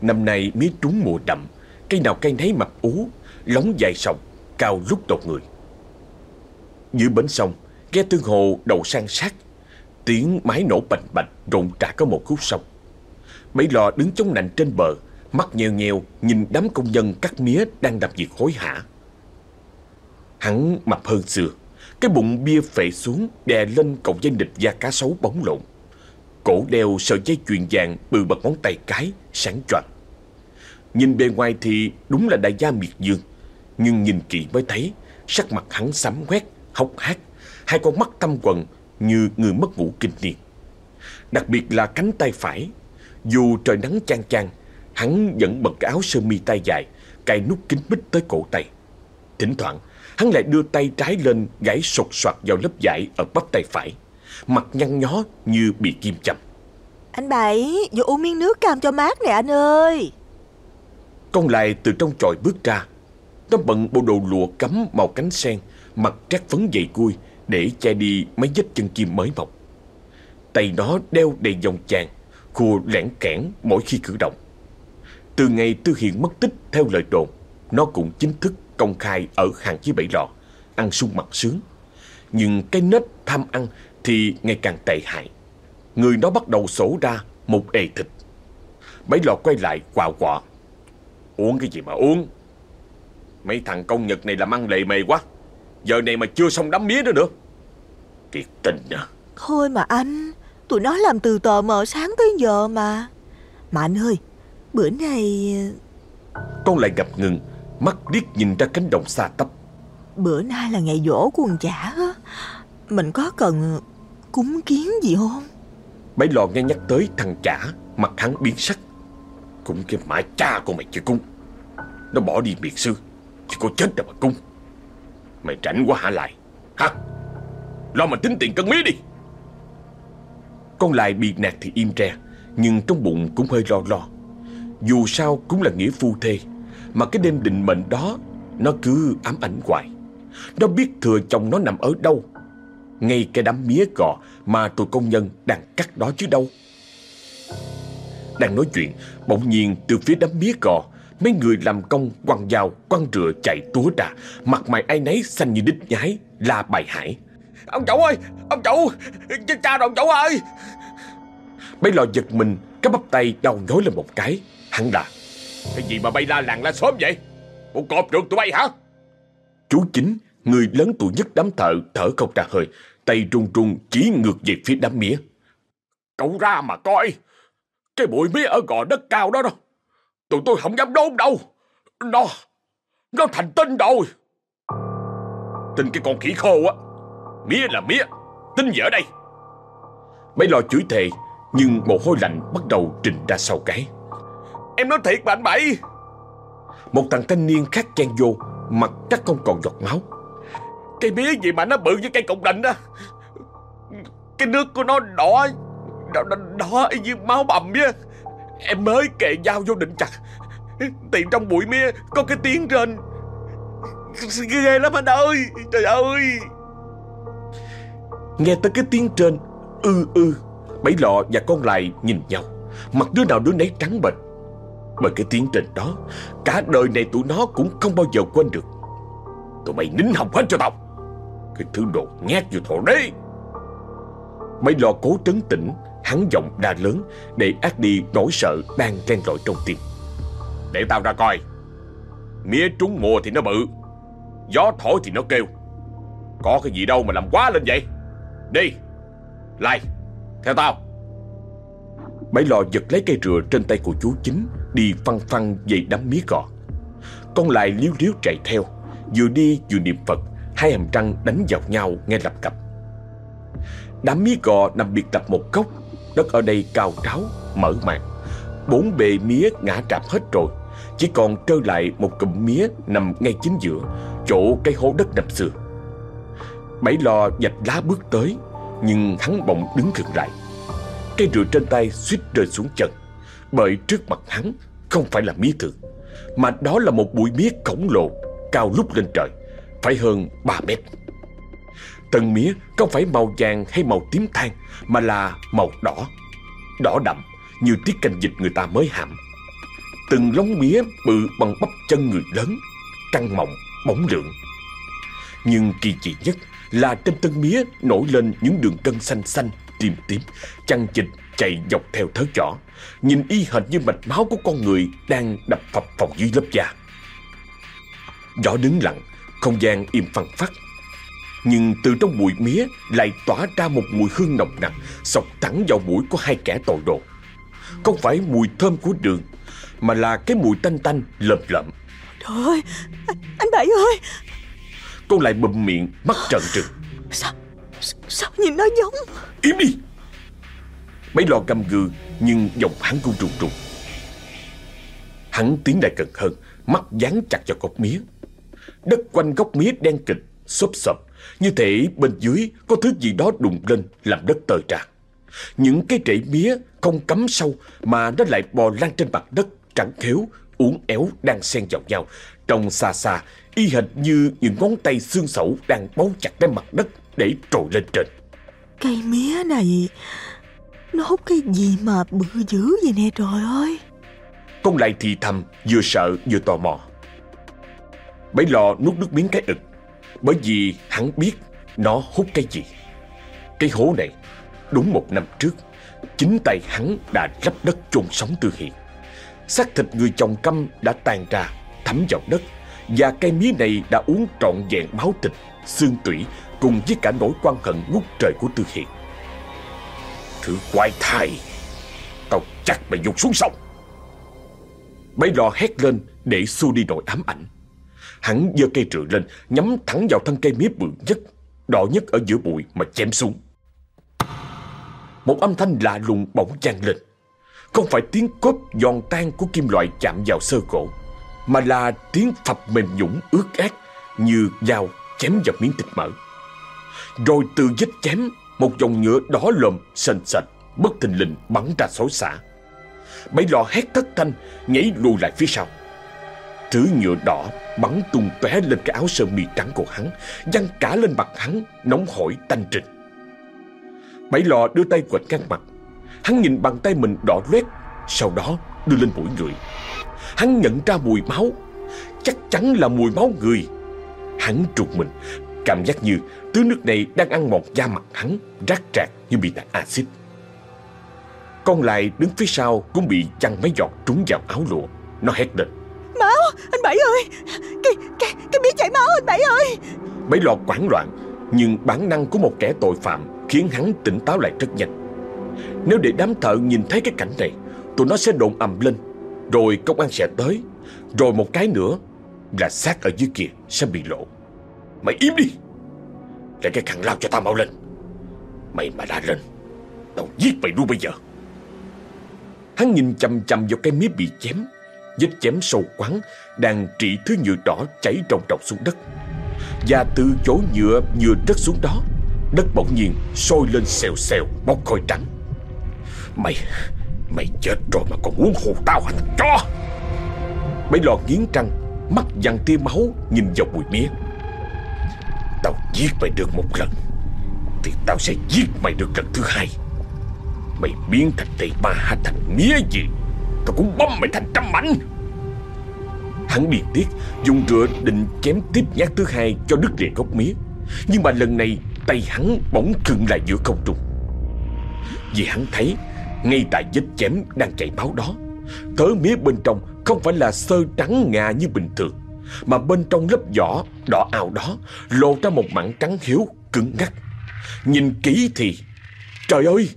Năm nay mía trúng mùa đậm, Cây nào cây nấy mập ú, Lóng dài sòng, Cao lúc đột người. Dưới bến sông, Ghe tương hồ đầu sang sát, Tiếng máy nổ bành bạch rộn rã có một khúc sông. Mấy lò đứng chống nạnh trên bờ Mắt nhèo nhèo nhìn đám công nhân cắt mía đang làm việc hối hả. Hắn mập hơn xưa Cái bụng bia phệ xuống Đè lên cọng dây địch da cá sấu bóng lộn. Cổ đeo sợi dây chuyền vàng Bự bật ngón tay cái Sáng choạng Nhìn bề ngoài thì đúng là đại gia miệt dương Nhưng nhìn kỹ mới thấy Sắc mặt hắn sám quét, hốc hác Hai con mắt tâm quần Như người mất ngủ kinh niên. Đặc biệt là cánh tay phải Dù trời nắng chang chang Hắn vẫn bật cái áo sơ mi tay dài Cài nút kính mít tới cổ tay. Thỉnh thoảng Hắn lại đưa tay trái lên gãy sột soạt vào lớp vải ở bắp tay phải Mặt nhăn nhó như bị kim châm. Anh Bảy Vô uống miếng nước cam cho mát nè anh ơi. Con lại từ trong chòi bước ra. Nó bận bộ đồ lụa cắm màu cánh sen Mặt trát phấn dày cui Để che đi mấy vết chân kim mới mọc. Tay nó đeo đầy vòng chàng Khua lẻn kẽn mỗi khi cử động từ ngày Tư Hiền mất tích, theo lời đồn, Nó cũng chính thức công khai ở hàng với bảy lọ Ăn sung mặt sướng. Nhưng cái nết tham ăn thì ngày càng tệ hại. Người nó bắt đầu sổ ra một ề thịt. Bảy lọ quay lại quạo quọ. Uống cái gì mà uống? Mấy thằng công nhật này làm ăn lề mề quá. Giờ này mà chưa xong đám mía nữa nữa Kiệt tình à. Thôi mà anh, Tụi nó làm từ tờ mờ sáng tới giờ mà. Mà anh ơi Bữa nay Con lại ngập ngừng Mắt điếc nhìn ra cánh đồng xa tấp. Bữa nay là ngày dỗ của con chả á. Mình có cần cúng kiến gì không? Bảy lò nghe nhắc tới thằng chả Mặt hắn biến sắc. Cũng cái mãi cha của mày chưa cung Nó bỏ đi biệt sư Chứ có chết đâu mà cung Mày rảnh quá hả lại? Hả? Lo mà tính tiền cân mía đi. Con lại bị nạt thì im tre Nhưng trong bụng cũng hơi lo lo Dù sao cũng là nghĩa phu thê Mà cái đêm định mệnh đó Nó cứ ám ảnh hoài. Nó biết thừa chồng nó nằm ở đâu. Ngay cái đám mía gò Mà tụi công nhân đang cắt đó chứ đâu. Đang nói chuyện Bỗng nhiên từ phía đám mía gò Mấy người làm công quăng dao Quăng rửa chạy túa ra Mặt mày ai nấy xanh như đít nhái La bài hải. Ông chủ ơi Ông chủ Cha, cha rồi ông chủ ơi. Bấy lò giật mình Cái bắp tay đau nhói lên một cái Hắn là Cái gì mà bay la làng la xóm vậy? Bộ cọp được tụi bay hả? Chú chính Người lớn tuổi nhất đám thợ Thở không ra hơi Tay run run chỉ ngược về phía đám mía. Cậu ra mà coi Cái bụi mía ở gò đất cao đó đâu Tụi tôi không dám đốn đâu. Nó Nó thành tinh rồi. Tin cái con khỉ khô á Mía là mía Tin gì ở đây. Mấy lo chửi thề Nhưng mồ hôi lạnh bắt đầu trình ra sau cái Em nói thiệt mà anh Bảy. Một thằng thanh niên khác chen vô Mặt chắc không còn giọt máu. Cây mía gì mà nó bự như cây cục đình á. Cái nước của nó đỏ Đỏ, đỏ, đỏ như máu bầm á. Em mới kề dao vô định chặt. Thì trong bụi mía Có cái tiếng trên. Ghê lắm anh ơi Trời ơi. Nghe tới cái tiếng trên Ư ư Bảy lọ và con lại nhìn nhau. Mặt đứa nào đứa nấy trắng bệch bởi cái tiếng trên đó, Cả đời này tụi nó cũng không bao giờ quên được. Tụi mày nín hồng hết cho tao. Cái thứ đồ nhát vô thổ đấy. Mấy lo cố trấn tĩnh, Hắn giọng đa lớn, Để ác đi nỗi sợ đang len lỏi trong tim. Để tao ra coi. Mía trúng mùa thì nó bự, Gió thổi thì nó kêu. Có cái gì đâu mà làm quá lên vậy. Đi, Lại, Theo tao. Bảy lò giật lấy cây rửa trên tay của chú chính Đi phăng phăng về đám mía cọ Con lại liếu liếu chạy theo Vừa đi vừa niệm Phật Hai hàm răng đánh vào nhau nghe lập cập. Đám mía cọ nằm biệt lập một góc Đất ở đây cao tráo, mở mạc. Bốn bề mía ngã trạp hết rồi Chỉ còn trơ lại một cụm mía nằm ngay chính giữa Chỗ cây hố đất năm xưa. Bảy lò dạch lá bước tới Nhưng hắn bỗng đứng khựng lại. Cây rượu trên tay suýt rơi xuống chân. Bởi trước mặt hắn Không phải là mía thường Mà đó là một bụi mía khổng lồ Cao lúc lên trời Phải hơn 3 mét. Tầng mía không phải màu vàng hay màu tím than Mà là màu đỏ. Đỏ đậm như tiết canh dịch người ta mới hãm Từng lóng mía bự bằng bắp chân người lớn Căng mọng, bóng lượng Nhưng kỳ dị nhất là trên tân mía nổi lên những đường cân xanh xanh, tím tím Chăn chịch chạy dọc theo thớ chỏ Nhìn y hệt như mạch máu của con người đang đập phập phồng dưới lớp da. Gió đứng lặng Không gian im phăng phắc Nhưng từ trong bụi mía Lại tỏa ra một mùi hương nồng nặc Sọc thẳng vào mũi của hai kẻ tội đồ. Không phải mùi thơm của đường Mà là cái mùi tanh tanh lợm lợm. Trời ơi Anh, anh Bảy ơi! Cô lại bụm miệng mắt trợn trừng. Sao Sao nhìn nó giống? Im đi Mấy lò gầm gừ Nhưng giọng hắn cũng trùng trùng Hắn tiến lại gần hơn Mắt dán chặt vào gốc mía. Đất quanh gốc mía đen kịch Xốp xộp. Như thể bên dưới có thứ gì đó đụng lên Làm đất tờ tràn Những cái rễ mía không cắm sâu Mà nó lại bò lan trên mặt đất Trắng khéo, uốn éo đang xen vào nhau. Trông xa xa Y hệt như những ngón tay xương sẩu Đang bấu chặt lên mặt đất Để trồi lên trên. Cây mía này nó hút cái gì mà bự dữ vậy nè, trời ơi. Con lại thì thầm, Vừa sợ vừa tò mò. Bấy lò nuốt nước miếng cái ực, Bởi vì hắn biết Nó hút cái gì. Cái hố này, Đúng một năm trước, Chính tay hắn đã lấp đất chôn sống Tư Hiền xác thịt người chồng căm đã tàn ra, Thấm vào đất, Và cây mía này đã uống trọn vẹn máu thịt, Xương tủy Cùng với cả nỗi quan hận ngút trời của Tư Hiền Thứ quái thai. Tao chắc mày dục xuống sông. Bấy lò hét lên để xua đi nỗi ám ảnh. Hắn giơ cây trượng lên, Nhắm thẳng vào thân cây mía bự nhất, Đỏ nhất ở giữa bụi mà chém xuống. Một âm thanh lạ lùng bỗng vang lên. Không phải tiếng cốp giòn tan của kim loại chạm vào sơ gỗ Mà là tiếng phập mềm nhũng ướt át Như dao chém vào miếng thịt mỡ. Rồi từ vết chém một dòng nhựa đỏ lồm sền sệt Bất thình lình bắn ra xối xả. Bấy lò hét thất thanh, Nhảy lùi lại phía sau. Thứ nhựa đỏ bắn tung tóe lên cái áo sơ mi trắng của hắn, Văng cả lên mặt hắn, Nóng hổi tanh trình Bảy lò đưa tay quệt ngang mặt. Hắn nhìn bàn tay mình đỏ loét, Sau đó đưa lên mũi người. Hắn nhận ra mùi máu. Chắc chắn là mùi máu người. Hắn trục mình, Cảm giác như thứ nước này đang ăn mòn da mặt hắn Rác rạc như bị tạt axit. Con lại đứng phía sau Cũng bị chăn mấy giọt trúng vào áo lụa. Nó hét lên. Máu Anh Bảy ơi! Cái, cái, cái miếng chảy máu anh Bảy ơi! Mấy lọ quảng loạn Nhưng bản năng của một kẻ tội phạm Khiến hắn tỉnh táo lại rất nhanh. Nếu để đám thợ nhìn thấy cái cảnh này Tụi nó sẽ đồn ầm lên. Rồi công an sẽ tới. Rồi một cái nữa Là xác ở dưới kia sẽ bị lộ. Mày im đi để cái khăn lao cho tao mau lên. Mày mà đã lên, Tao giết mày luôn bây giờ. Hắn nhìn chầm chầm vào cái mía bị chém, Vết chém sâu quắn Đang trị thứ nhựa đỏ chảy ròng ròng xuống đất. Và từ chỗ nhựa nhựa rớt xuống đó, Đất bỗng nhiên sôi lên xèo xèo, Bốc khói trắng. Mày Mày chết rồi mà còn muốn hù tao hả thằng chó? Mấy lò nghiến răng, Mắt dằn tia máu Nhìn vào bụi mía. Tao giết mày được một lần, Thì tao sẽ giết mày được lần thứ hai. Mày biến thành tỳ ma hay thành mía gì, Tao cũng băm mày thành trăm mảnh. Hắn điên tiết, Dùng rửa định chém tiếp nhát thứ hai Cho đứt liền gốc mía. Nhưng mà lần này, tay hắn bỗng khựng lại giữa không trung. Vì hắn thấy, Ngay tại vết chém đang chảy máu đó Thớ mía bên trong Không phải là sơ trắng ngà như bình thường. Mà bên trong lớp vỏ đỏ ào đó Lộ ra một mảng trắng hiếu cứng ngắc Nhìn kỹ thì Trời ơi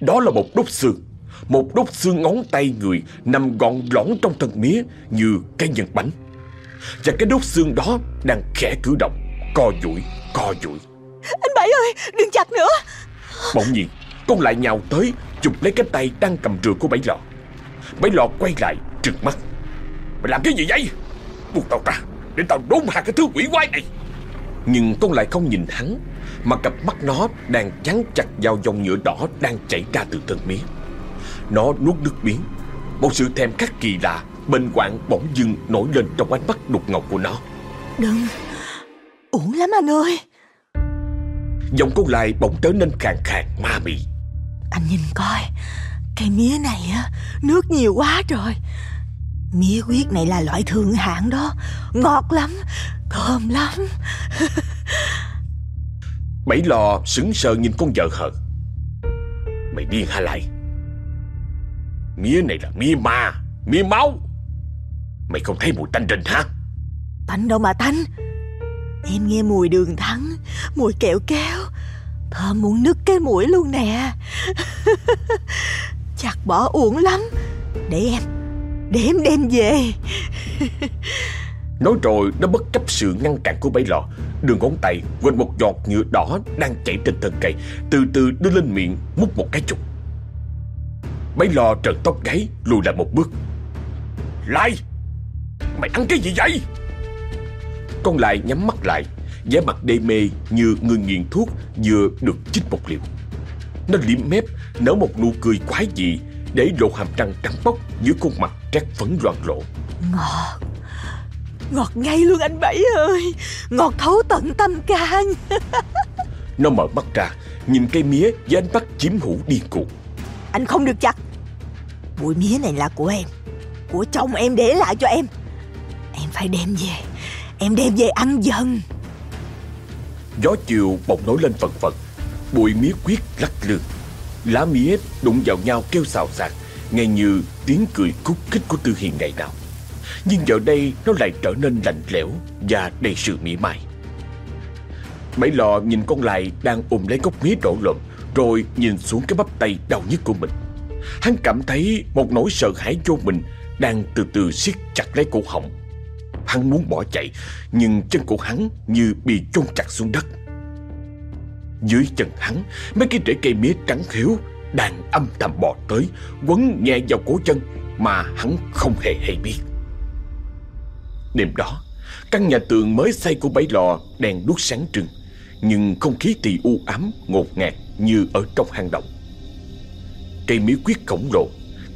Đó là một đốt xương một đốt xương ngón tay người nằm gọn lõn trong thân mía như cái nhân bánh. Và cái đốt xương đó đang khẽ cử động, co duỗi, co duỗi. Anh Bảy ơi, đừng chặt nữa. Bỗng nhiên, con lại nhào tới, chụp lấy cái tay đang cầm rượu của Bảy Lò. Bảy Lò quay lại, trừng mắt. Mày làm cái gì vậy? Buông tao ra, để tao đốn hạ cái thứ quỷ quái này. Nhưng con lại không nhìn hắn, mà cặp mắt nó đang chắn chặt vào dòng nhựa đỏ đang chảy ra từ thân mía. Nó nuốt nước miếng Một sự thèm khát kỳ lạ Bên quạng bỗng dưng nổi lên trong ánh mắt đục ngầu của nó Đừng Uổng lắm anh ơi Giọng cô lại bỗng trở nên khàn khàn ma mị Anh nhìn coi Cây mía này á Nước nhiều quá rồi Mía huyết này là loại thượng hạng đó. Ngọt lắm Thơm lắm. *laughs* Bảy lò sững sờ nhìn con vợ hờ Mày điên hả lại? Mía này là mía ma Mía máu. Mày không thấy mùi tanh rình hả Tanh đâu mà tanh. Em nghe mùi đường thắng Mùi kẹo kéo. Thơm muốn nứt cái mũi luôn nè. *laughs* Chắc bỏ uổng lắm. Để em để em đem về. *laughs* Nói rồi nó bất chấp sự ngăn cản của bẫy lò Đường ngón tay quên một giọt nhựa đỏ đang chảy trên thân cây Từ từ đưa lên miệng múc một cái chục Bẫy lò trợn tóc gáy lùi lại một bước. Lai, Mày ăn cái gì vậy? Con lại nhắm mắt lại vẻ mặt đê mê như người nghiện thuốc vừa được chích một liều. Nó liếm mép nở một nụ cười quái dị để lộ hàm răng trắng bóc dưới khuôn mặt trát phấn loạn lộ Ngọt. Ngọt ngay luôn anh Bảy ơi. Ngọt thấu tận tâm can. *laughs* Nó mở mắt ra Nhìn cây mía với ánh mắt chiếm hữu điên cuồng. Anh không được chặt. Bụi mía này là của em. Của chồng em để lại cho em. Em phải đem về. Em đem về ăn dần. Gió chiều bỗng nổi lên phần phật. Bụi mía quyết lắc lư Lá mía đụng vào nhau kêu xào xạc, Nghe như tiếng cười khúc khích của Tư Hiền ngày nào. Nhưng giờ đây nó lại trở nên lạnh lẽo Và đầy sự mỉa mai. Bảy lò nhìn con lại đang ôm lấy gốc mía đổ lộn, Rồi nhìn xuống cái bắp tay đau nhức của mình. Hắn cảm thấy một nỗi sợ hãi vô mình Đang từ từ siết chặt lấy cổ họng. Hắn muốn bỏ chạy, Nhưng chân của hắn như bị chôn chặt xuống đất. Dưới chân hắn, Mấy cái rễ cây mía trắng khiếu Đang âm thầm bò tới, Quấn nhẹ vào cổ chân Mà hắn không hề hay biết. Đêm đó, Căn nhà tường mới xây của bấy lò Đèn đuốc sáng trưng, Nhưng không khí thì u ám, ngột ngạt Như ở trong hang động. Cây mía quyết khổng lồ,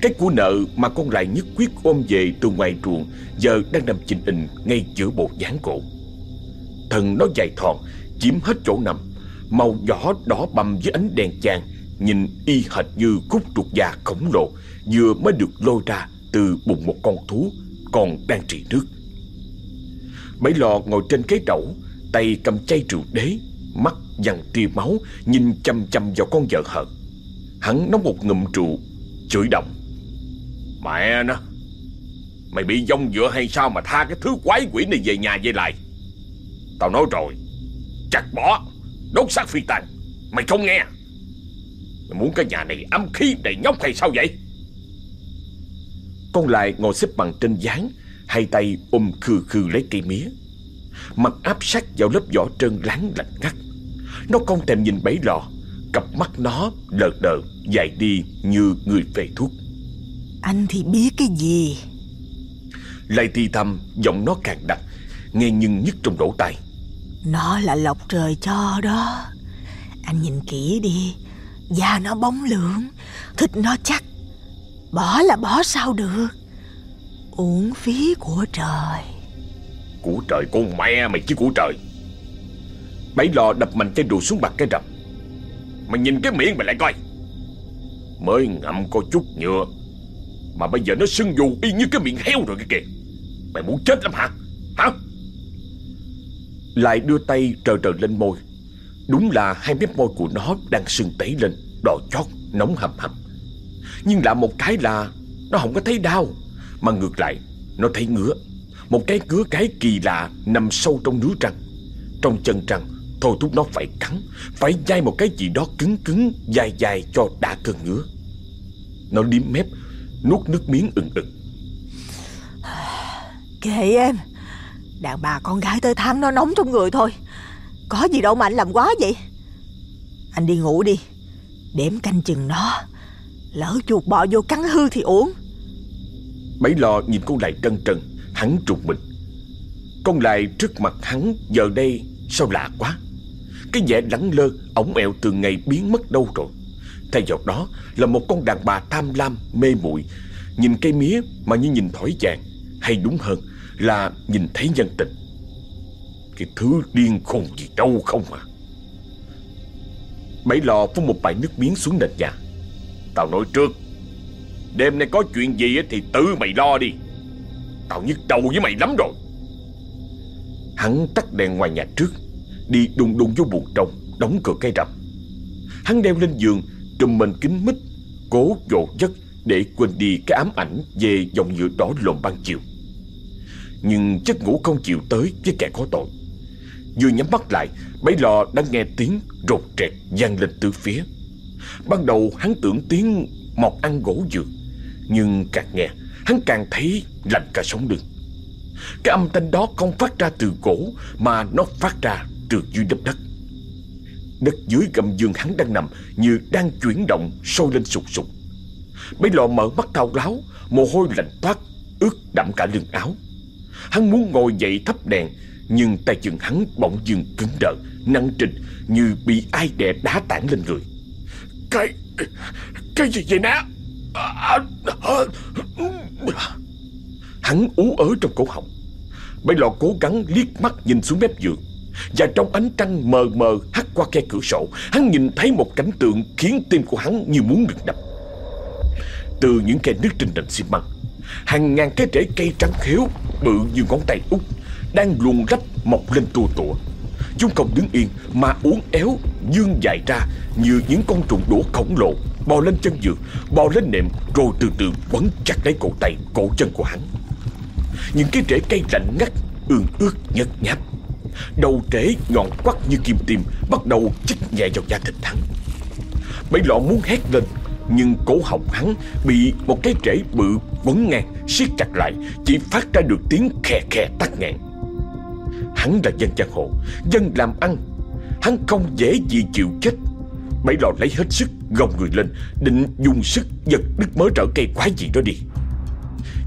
cái của nợ mà con lại nhất quyết ôm về từ ngoài ruộng, Giờ đang nằm chình hình ngay giữa bộ dáng cổ. Thân nó dài thòn, Chiếm hết chỗ nằm Màu đỏ đỏ bầm với ánh đèn chàng Nhìn y hệt như khúc ruột già khổng lồ, Vừa mới được lôi ra từ bụng một con thú Còn đang trị nước. Bảy lò ngồi trên cái trẩu Tay cầm chay rượu đế, Mắt dằn tia máu, Nhìn chăm chăm vào con vợ hờn Hắn nóng một ngụm rượu, Chửi động. Mẹ nó, Mày bị dông dựa hay sao mà tha cái thứ quái quỷ này về nhà về lại? Tao nói rồi, Chặt bỏ. Đốt xác phi tàn Mày không nghe. Mày muốn cái nhà này âm khí đầy nhóc hay sao vậy? Con lại ngồi xếp bằng trên gián Hai tay ôm khư khư lấy cây mía. Mặt áp sát vào lớp vỏ trơn láng lạnh ngắt. Nó không thèm nhìn bấy lò Cặp mắt nó lờ đờ Dài đi như người về thuốc. Anh thì biết cái gì? Lại thì thầm Giọng nó càng đặc Nghe nhưng nhất trong lỗ tai nó là lộc trời cho đó. Anh nhìn kỹ đi. Da nó bóng lưỡng. Thịt nó chắc. Bỏ là bỏ sao được? Uổng phí của trời. Của trời con mẹ mày chứ của trời. Bảy lò đập mạnh cái đồ xuống mặt cái rập. Mày nhìn cái miệng mày lại coi. Mới ngậm có chút nhựa, mà bây giờ nó sưng dù y như cái miệng heo rồi kìa. Mày muốn chết lắm hả? Hả? Lại đưa tay trờ trờ lên môi. Đúng là hai mép môi của nó đang sưng tấy lên Đỏ chót nóng hầm hầm. Nhưng lạ một cái là Nó không có thấy đau Mà ngược lại nó thấy ngứa. Một cái ngứa cái kỳ lạ nằm sâu trong nướu răng Trong chân răng Thôi thúc nó phải cắn Phải dai một cái gì đó cứng cứng Dài dài cho đã cơn ngứa. Nó liếm mép nuốt nước miếng ừng ực. Kệ em, đàn bà con gái tới tháng nó nóng trong người thôi. Có gì đâu mà anh làm quá vậy. Anh đi ngủ đi, đếm canh chừng nó. Lỡ chuột bò vô cắn hư thì uổng. Bảy lò nhìn con lại trân trân, hắn trùng mình. Con lại trước mặt hắn giờ đây sao lạ quá. Cái vẻ lẳng lơ, ổng ẹo từ ngày biến mất đâu rồi. Thay vào đó là một con đàn bà tham lam, mê muội Nhìn cây mía mà như nhìn thỏi vàng Hay đúng hơn là nhìn thấy nhân tình. Cái thứ điên khùng gì đâu không à? Bảy lò phun một bài nước miếng xuống nền nhà. Tao nói trước, Đêm nay có chuyện gì thì tự mày lo đi. Tao nhức đầu với mày lắm rồi. Hắn tắt đèn ngoài nhà trước, Đi đùng đùng vô buồng trong, Đóng cửa cây rậm Hắn đeo lên giường, trùm mình kín mít, Cố dỗ giấc để quên đi cái ám ảnh Về dòng nhựa đỏ lồn ban chiều. Nhưng giấc ngủ không chịu tới với kẻ có tội. Vừa nhắm mắt lại, Bấy lò đã nghe tiếng rột rẹt vang lên từ phía. Ban đầu hắn tưởng tiếng mọc ăn gỗ dược Nhưng càng nghe, Hắn càng thấy lạnh cả sống lưng. Cái âm thanh đó không phát ra từ gỗ, Mà nó phát ra từ dưới đất đất. Đất dưới gầm giường hắn đang nằm, Như đang chuyển động, sôi lên sụt sụt Bấy lò mở mắt thao láo, Mồ hôi lạnh toát, Ướt đậm cả lưng áo. Hắn muốn ngồi dậy thắp đèn, Nhưng tay chân hắn bỗng dưng cứng đờ, Nặng trịch như bị ai đè đá tảng lên người. Cái Cái gì vậy nè? À, à, à, hắn ú ớ trong cổ họng. Bấy lò cố gắng liếc mắt nhìn xuống mép giường, Và trong ánh trăng mờ mờ hắt qua khe cửa sổ, Hắn nhìn thấy một cảnh tượng khiến tim của hắn như muốn được đập. Từ những khe nước trên nền xi măng Hàng ngàn cái rễ cây trắng khéo Bự như ngón tay út, Đang luồn lách mọc lên tua tủa. Chúng không đứng yên mà uốn éo, Dương dài ra như những con trùng đũa khổng lồ, Bò lên chân giường, Bò lên nệm, Rồi từ từ quấn chặt lấy cổ tay, Cổ chân của hắn. Những cái rễ cây lạnh ngắt, Ương ướt nhợt nháp. Đầu rễ nhọn quắt như kim tim, Bắt đầu chích nhẹ vào da thịt hắn. Bấy lọ muốn hét lên nhưng cổ họng hắn Bị một cái rễ bự quấn ngang, siết chặt lại, Chỉ phát ra được tiếng khe khe tắt nghẹn. Hắn là dân giang hồ, Dân làm ăn. Hắn không dễ gì chịu chết. Bảy lò lấy hết sức, gồng người lên, Định dùng sức giật đứt mớ rỡ cây quái gì đó đi.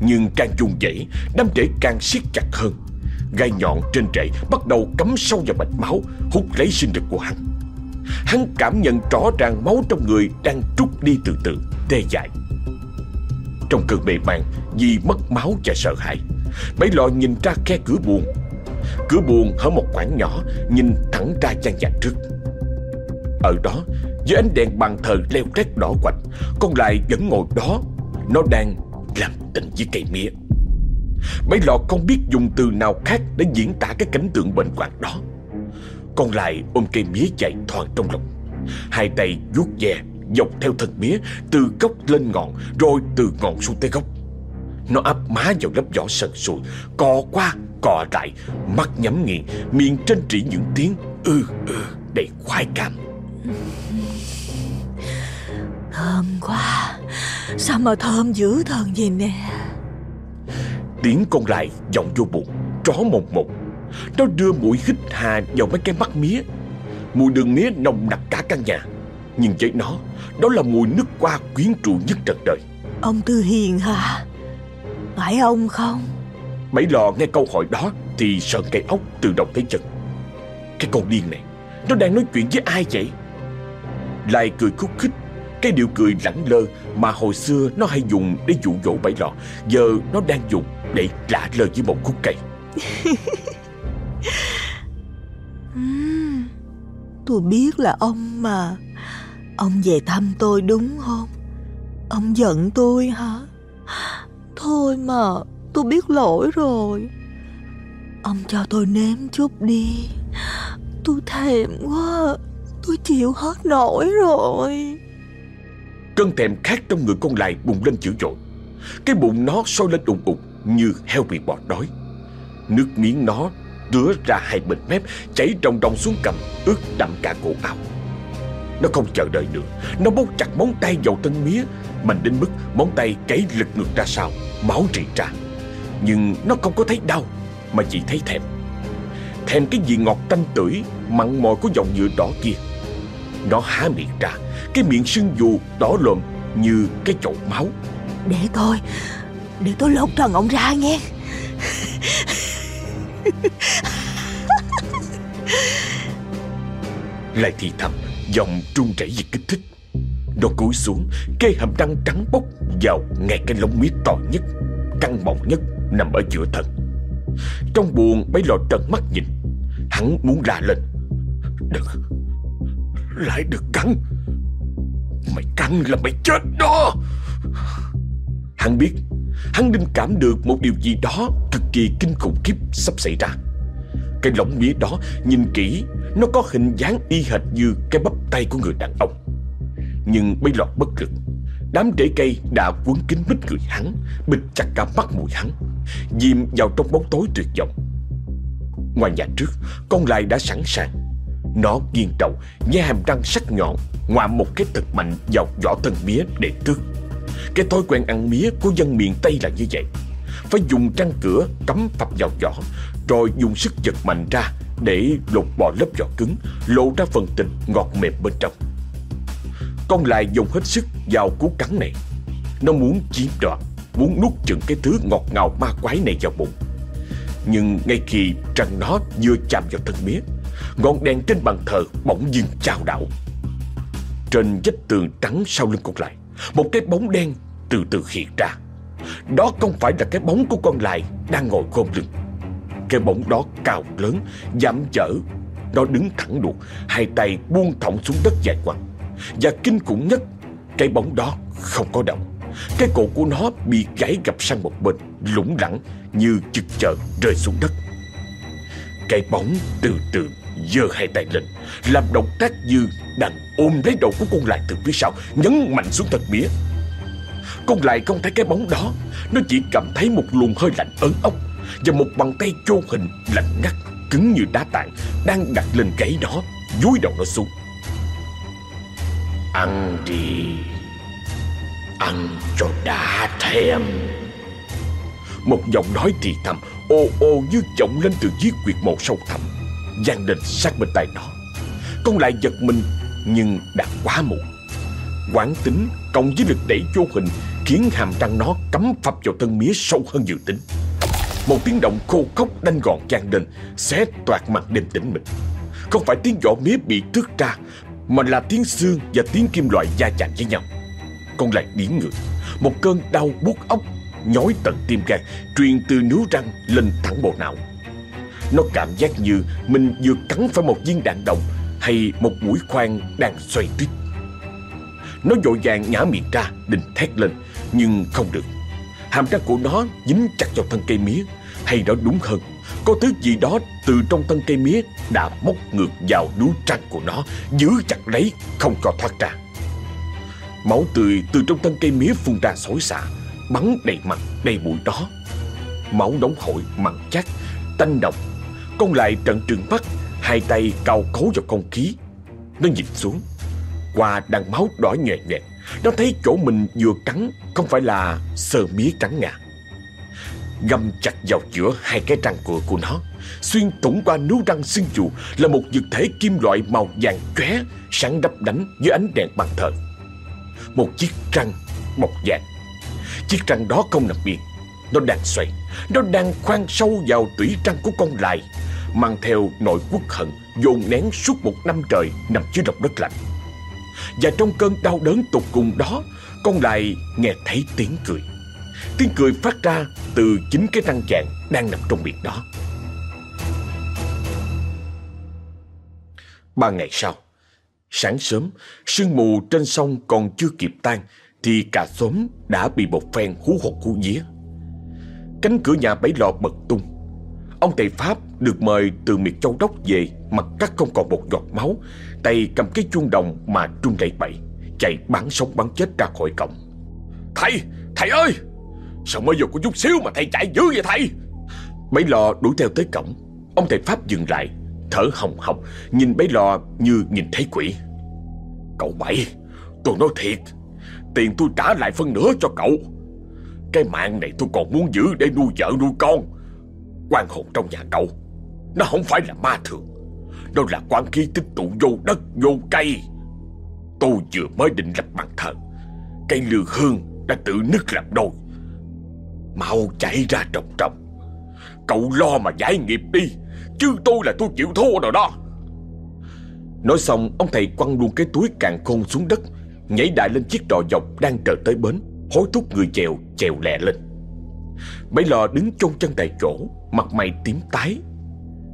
Nhưng càng dùng dãy Đám rễ càng siết chặt hơn. Gai nhọn trên rễ bắt đầu cắm sâu vào mạch máu, Hút lấy sinh lực của hắn. Hắn cảm nhận rõ ràng máu trong người Đang trút đi từ từ, Tê dại. Trong cơn mê man Vì mất máu và sợ hãi. Bảy lò nhìn ra khe cửa buồn Cửa buồn hở một khoảng nhỏ, Nhìn thẳng ra gian nhà trước. Ở đó, Dưới ánh đèn bàn thờ leo rét đỏ quạnh Con lại vẫn ngồi đó. Nó đang làm tình với cây mía. Bấy lọ không biết dùng từ nào khác Để diễn tả cái cảnh tượng bệnh hoạn đó. Con lại ôm cây mía chạy thoàn trong lòng. Hai tay vuốt ve Dọc theo thân mía Từ gốc lên ngọn Rồi từ ngọn xuống tới gốc Nó áp má vào lớp vỏ sần sùi Cò qua cò lại Mắt nhắm nghiền Miệng trên trĩ những tiếng ư ư đầy khoái cảm. Thơm quá Sao mà thơm dữ thần gì nè? Tiếng con lại vọng vô bụng Chó mồm một Nó đưa mũi hít hà vào mấy cái mắt mía. Mùi đường mía nồng nặc cả căn nhà. Nhưng với nó Đó là mùi nước qua quyến rũ nhất trần đời. Ông Tư Hiền hả? Phải ông không? Mấy lò nghe câu hỏi đó Thì sợn cây ốc từ đầu tới chân. Cái con điên này Nó đang nói chuyện với ai vậy? Lại cười khúc khích Cái điệu cười lẳng lơ Mà hồi xưa nó hay dùng để dụ dỗ bảy lọ Giờ nó đang dùng để lạ lơ với một khúc cây *laughs* uhm, Tôi biết là ông mà. Ông về thăm tôi đúng không? Ông giận tôi hả? Thôi mà Tôi biết lỗi rồi. Ông cho tôi nếm chút đi. Tôi thèm quá Tôi chịu hết nổi rồi. Cơn thèm khát trong người con lại bùng lên dữ dội. Cái bụng nó sôi lên đùng ục Như heo bị bọt đói. Nước miếng nó rứa ra hai bên mép, Chảy ròng ròng xuống cầm, Ướt đậm cả cổ áo. Nó không chờ đợi nữa. Nó bốc chặt móng tay vào thân mía. Mạnh đến mức móng tay cấy lực ngược ra sau, Máu rỉ ra. Nhưng nó không có thấy đau, Mà chỉ thấy thèm. Thèm cái gì ngọt tanh tưởi, Mặn mòi của dòng nhựa đỏ kia. Nó há miệng ra, Cái miệng sưng dù, đỏ lồm Như cái chậu máu. Để tôi Để tôi lột trần ông ra nghe. Lại thì thầm, Giọng trung chảy vì kích thích. Nó cúi xuống Cây hàm răng trắng bốc Vào ngay cái lông mía to nhất, Căng mọng nhất, Nằm ở giữa thân. Trong buồn, bấy lò trợn mắt nhìn. Hắn muốn la lên. Đừng Lại được cắn. Mày cắn là mày chết đó. Hắn biết, Hắn linh cảm được một điều gì đó Cực kỳ kinh khủng khiếp sắp xảy ra. Cái lỏng mía đó, Nhìn kỹ, Nó có hình dáng y hệt như Cái bắp tay của người đàn ông. Nhưng bấy lọt bất lực, Đám rễ cây đã quấn kín mít người hắn, Bịt chặt cả mắt mũi hắn Diêm vào trong bóng tối tuyệt vọng. Ngoài nhà trước, Con lai đã sẵn sàng. Nó nghiêng đầu Nhai hàm răng sắc nhọn, Ngoạm một cái thật mạnh vào vỏ thân mía để tước Cái thói quen ăn mía của dân miền Tây là như vậy. Phải dùng răng cửa cắm phập vào vỏ rồi dùng sức giật mạnh ra Để lột bỏ lớp vỏ cứng, Lộ ra phần thịt ngọt mềm bên trong. Con lại dùng hết sức vào cú cắn này. Nó muốn chiếm đoạt, Muốn nuốt chừng cái thứ ngọt ngào ma quái này vào bụng. Nhưng ngay khi răng nó vừa chạm vào thân mía, Ngọn đèn trên bàn thờ bỗng dưng chao đảo. Trên vách tường trắng sau lưng con lại, Một cái bóng đen từ từ hiện ra. Đó không phải là cái bóng của con lại đang ngồi khom lưng. Cái bóng đó cao lớn, dám dở Nó đứng thẳng đuột Hai tay buông thõng xuống đất dài quanh Và kinh khủng nhất Cái bóng đó không có động. Cái cổ của nó bị gãy gập sang một bên Lủng lẳng như chực chờ rơi xuống đất. Cái bóng từ từ giơ hai tay lên Làm động tác như đang ôm lấy đầu của con lại từ phía sau Nhấn mạnh xuống thật mía Con lại không thấy cái bóng đó Nó chỉ cảm thấy một luồng hơi lạnh ớn ốc. Và một bàn tay chôn hình lạnh ngắt, Cứng như đá tảng Đang đặt lên gáy nó, Dúi đầu nó xuống. Ăn đi, Ăn cho đã thèm. Một giọng nói thì thầm Ô ô như vọng lên từ dưới quyệt mộ sâu thẳm Giang lên sát bên tay nó. Con lại giật mình, Nhưng đã quá muộn. Quán tính cộng với lực đẩy vô hình Khiến hàm răng nó cắm phập vào thân mía sâu hơn dự tính. Một tiếng động khô khốc đanh gọn vang lên, Xé toạt mặt đêm tĩnh mịch. Không phải tiếng vỏ mía bị tước ra, Mà là tiếng xương và tiếng kim loại va chạm với nhau. Con lại biến người, Một cơn đau buốt óc, Nhói tận tim gan, Truyền từ nướu răng lên thẳng bộ não. Nó cảm giác như Mình vừa cắn phải một viên đạn đồng Hay một mũi khoan đang xoay tuyết Nó vội vàng nhả miệng ra, Định thét lên, Nhưng không được. Hàm răng của nó dính chặt vào thân cây mía hay nói đúng hơn Có thứ gì đó từ trong thân cây mía Đã móc ngược vào đuôi trăng của nó Giữ chặt lấy không cho thoát ra. Máu tươi từ trong thân cây mía phun ra xối xả Bắn đầy mặt đầy bụi đó. Máu nóng hổi mặn chắc Tanh độc. Con lại trận trừng mắt Hai tay cao cấu vào không khí. Nó nhìn xuống. Qua đằng máu đỏ nhòe nhẹ, Nó thấy chỗ mình vừa cắn Không phải là sờ mía trắng ngà. Găm chặt vào giữa hai cái răng cửa của nó. Xuyên thủng qua nướu răng xương dù Là một vật thể kim loại màu vàng chóe, Sáng đắp đánh dưới ánh đèn bàn thờ. Một chiếc răng mọc vàng Chiếc răng đó không nằm yên Nó đang xoay. Nó đang khoan sâu vào tủy răng của con lại, Mang theo nội quốc hận Dồn nén suốt một năm trời Nằm dưới lòng đất lạnh. Và trong cơn đau đớn tột cùng đó, Con lại nghe thấy tiếng cười. Tiếng cười phát ra từ chính cái răng chàng Đang nằm trong miệng đó. Ba ngày sau Sáng sớm Sương mù trên sông còn chưa kịp tan Thì cả xóm đã bị một phen hú hột hú vía. Cánh cửa nhà bảy lò bật tung. Ông thầy Pháp được mời từ miệt châu đốc về Mặt cắt không còn một giọt máu Tay cầm cái chuông đồng mà trung đẩy bậy, Chạy bắn sống bắn chết ra khỏi cổng. Thầy, thầy ơi! Sao mới vừa có chút xíu mà thầy chạy dữ vậy thầy? Bấy lò đuổi theo tới cổng, Ông thầy Pháp dừng lại, Thở hồng hộc, Nhìn bấy lò như nhìn thấy quỷ. Cậu Bảy, Tôi nói thiệt, Tiền tôi trả lại phân nửa cho cậu. Cái mạng này tôi còn muốn giữ để nuôi vợ nuôi con. Quan hồn trong nhà cậu, Nó không phải là ma thường, Nó là quan khí tích tụ vô đất, vô cây. Tôi vừa mới định lập bàn thờ, Cây lừa hương đã tự nứt làm đôi Mau chạy ra trồng trồng Cậu lo mà giải nghiệp đi, Chứ tôi là tôi chịu thua rồi đó. Nói xong, ông thầy quăng luôn cái túi càng khôn xuống đất, Nhảy đại lên chiếc đò dọc đang chờ tới bến, Hối thúc người chèo chèo lẹ lên. Bấy lò đứng chôn chân tại chỗ, Mặt mày tím tái.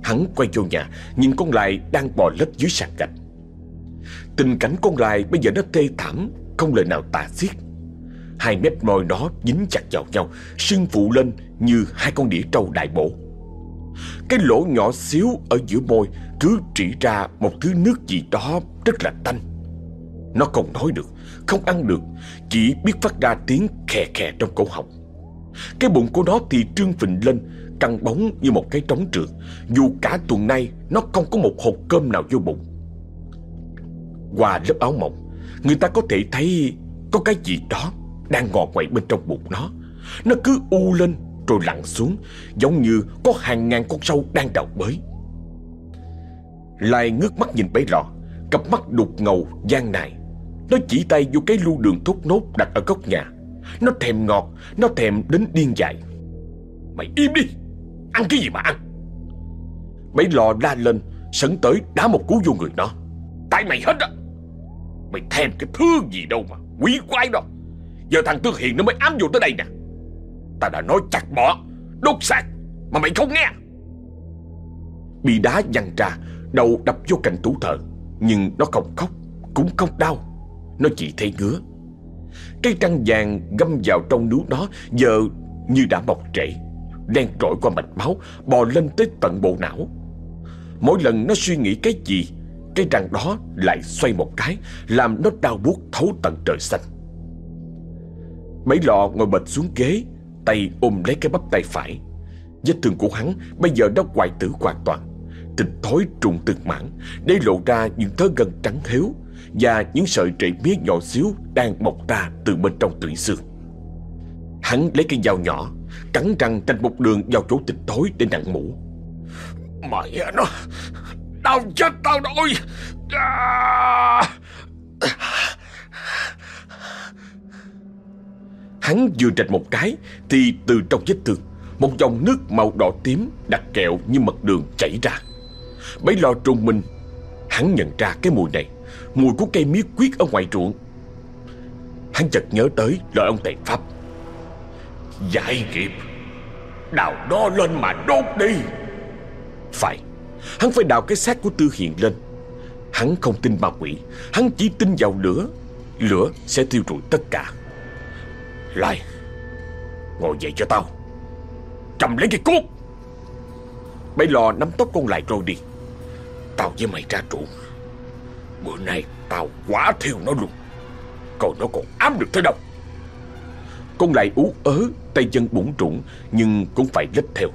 Hắn quay vô nhà, Nhìn con lại đang bò lết dưới sàn gạch. Tình cảnh con lại bây giờ nó thê thảm, Không lời nào tả xiết. Hai mép môi nó dính chặt vào nhau Sưng phụ lên như hai con đĩa trâu đại bổ. Cái lỗ nhỏ xíu ở giữa môi Cứ trĩ ra một thứ nước gì đó rất là tanh. Nó không nói được Không ăn được Chỉ biết phát ra tiếng khè khè trong cổ họng. Cái bụng của nó thì trương phình lên Căng bóng như một cái trống trượt, Dù cả tuần nay Nó không có một hộp cơm nào vô bụng. Qua lớp áo mỏng Người ta có thể thấy Có cái gì đó. Đang ngò quậy bên trong bụng nó. Nó cứ u lên rồi lặn xuống, Giống như có hàng ngàn con sâu đang đào bới. Lai ngước mắt nhìn bấy lọ, Cặp mắt đục ngầu, gian nài. Nó chỉ tay vô cái lu đường thốt nốt đặt ở góc nhà. Nó thèm ngọt, Nó thèm đến điên dại. Mày im đi, Ăn cái gì mà ăn? Bấy lò la lên, Sấn tới đá một cú vô người nó. Tại mày hết á, Mày thèm cái thứ gì đâu mà, Quý quái đâu Giờ thằng tương Hiền nó mới ám vô tới đây nè. Ta đã nói chặt bỏ, Đốt xác, Mà mày không nghe. Bị đá văng ra, Đầu đập vô cạnh tủ thờ, Nhưng nó không khóc, Cũng không đau. Nó chỉ thấy ngứa. Cây trăng vàng găm vào trong núi nó Giờ như đã mọc trễ, Đen trội qua mạch máu, Bò lên tới tận bộ não. Mỗi lần nó suy nghĩ cái gì, Cái răng đó lại xoay một cái, Làm nó đau buốt thấu tận trời xanh. Mấy lọ ngồi bệt xuống ghế, Tay ôm lấy cái bắp tay phải. Vết thương của hắn bây giờ đã hoại tử hoàn toàn. Thịt thối trùng từng mảng, Để lộ ra những thớ gân trắng héo Và những sợi rễ mía nhỏ xíu Đang mọc ra từ bên trong tủy xương. Hắn lấy cây dao nhỏ, Cắn răng tranh một đường vào chỗ thịt thối để nặng mũ Mẹ à, nó Đau chết tao rồi. À! Hắn vừa trạch một cái Thì từ trong vết thương, Một dòng nước màu đỏ tím Đặc kẹo như mật đường chảy ra. Bấy lo trùng mình, Hắn nhận ra cái mùi này, Mùi của cây mía quyết ở ngoài ruộng. Hắn chợt nhớ tới lời ông thầy Pháp. Giải nghiệp, Đào đó lên mà đốt đi. Phải, Hắn phải đào cái xác của Tư Hiền lên. Hắn không tin ma quỷ, Hắn chỉ tin vào lửa Lửa sẽ tiêu rụi tất cả. Lại Ngồi dậy cho tao. Cầm lấy cái cuốc. Bấy lò nắm tóc con lại rồi đi. Tao với mày ra trụ. Bữa nay tao quá thiêu nó luôn. Còn nó còn ám được tới đâu. Con lại ú ớ Tay chân bủng trụng Nhưng cũng phải lết theo.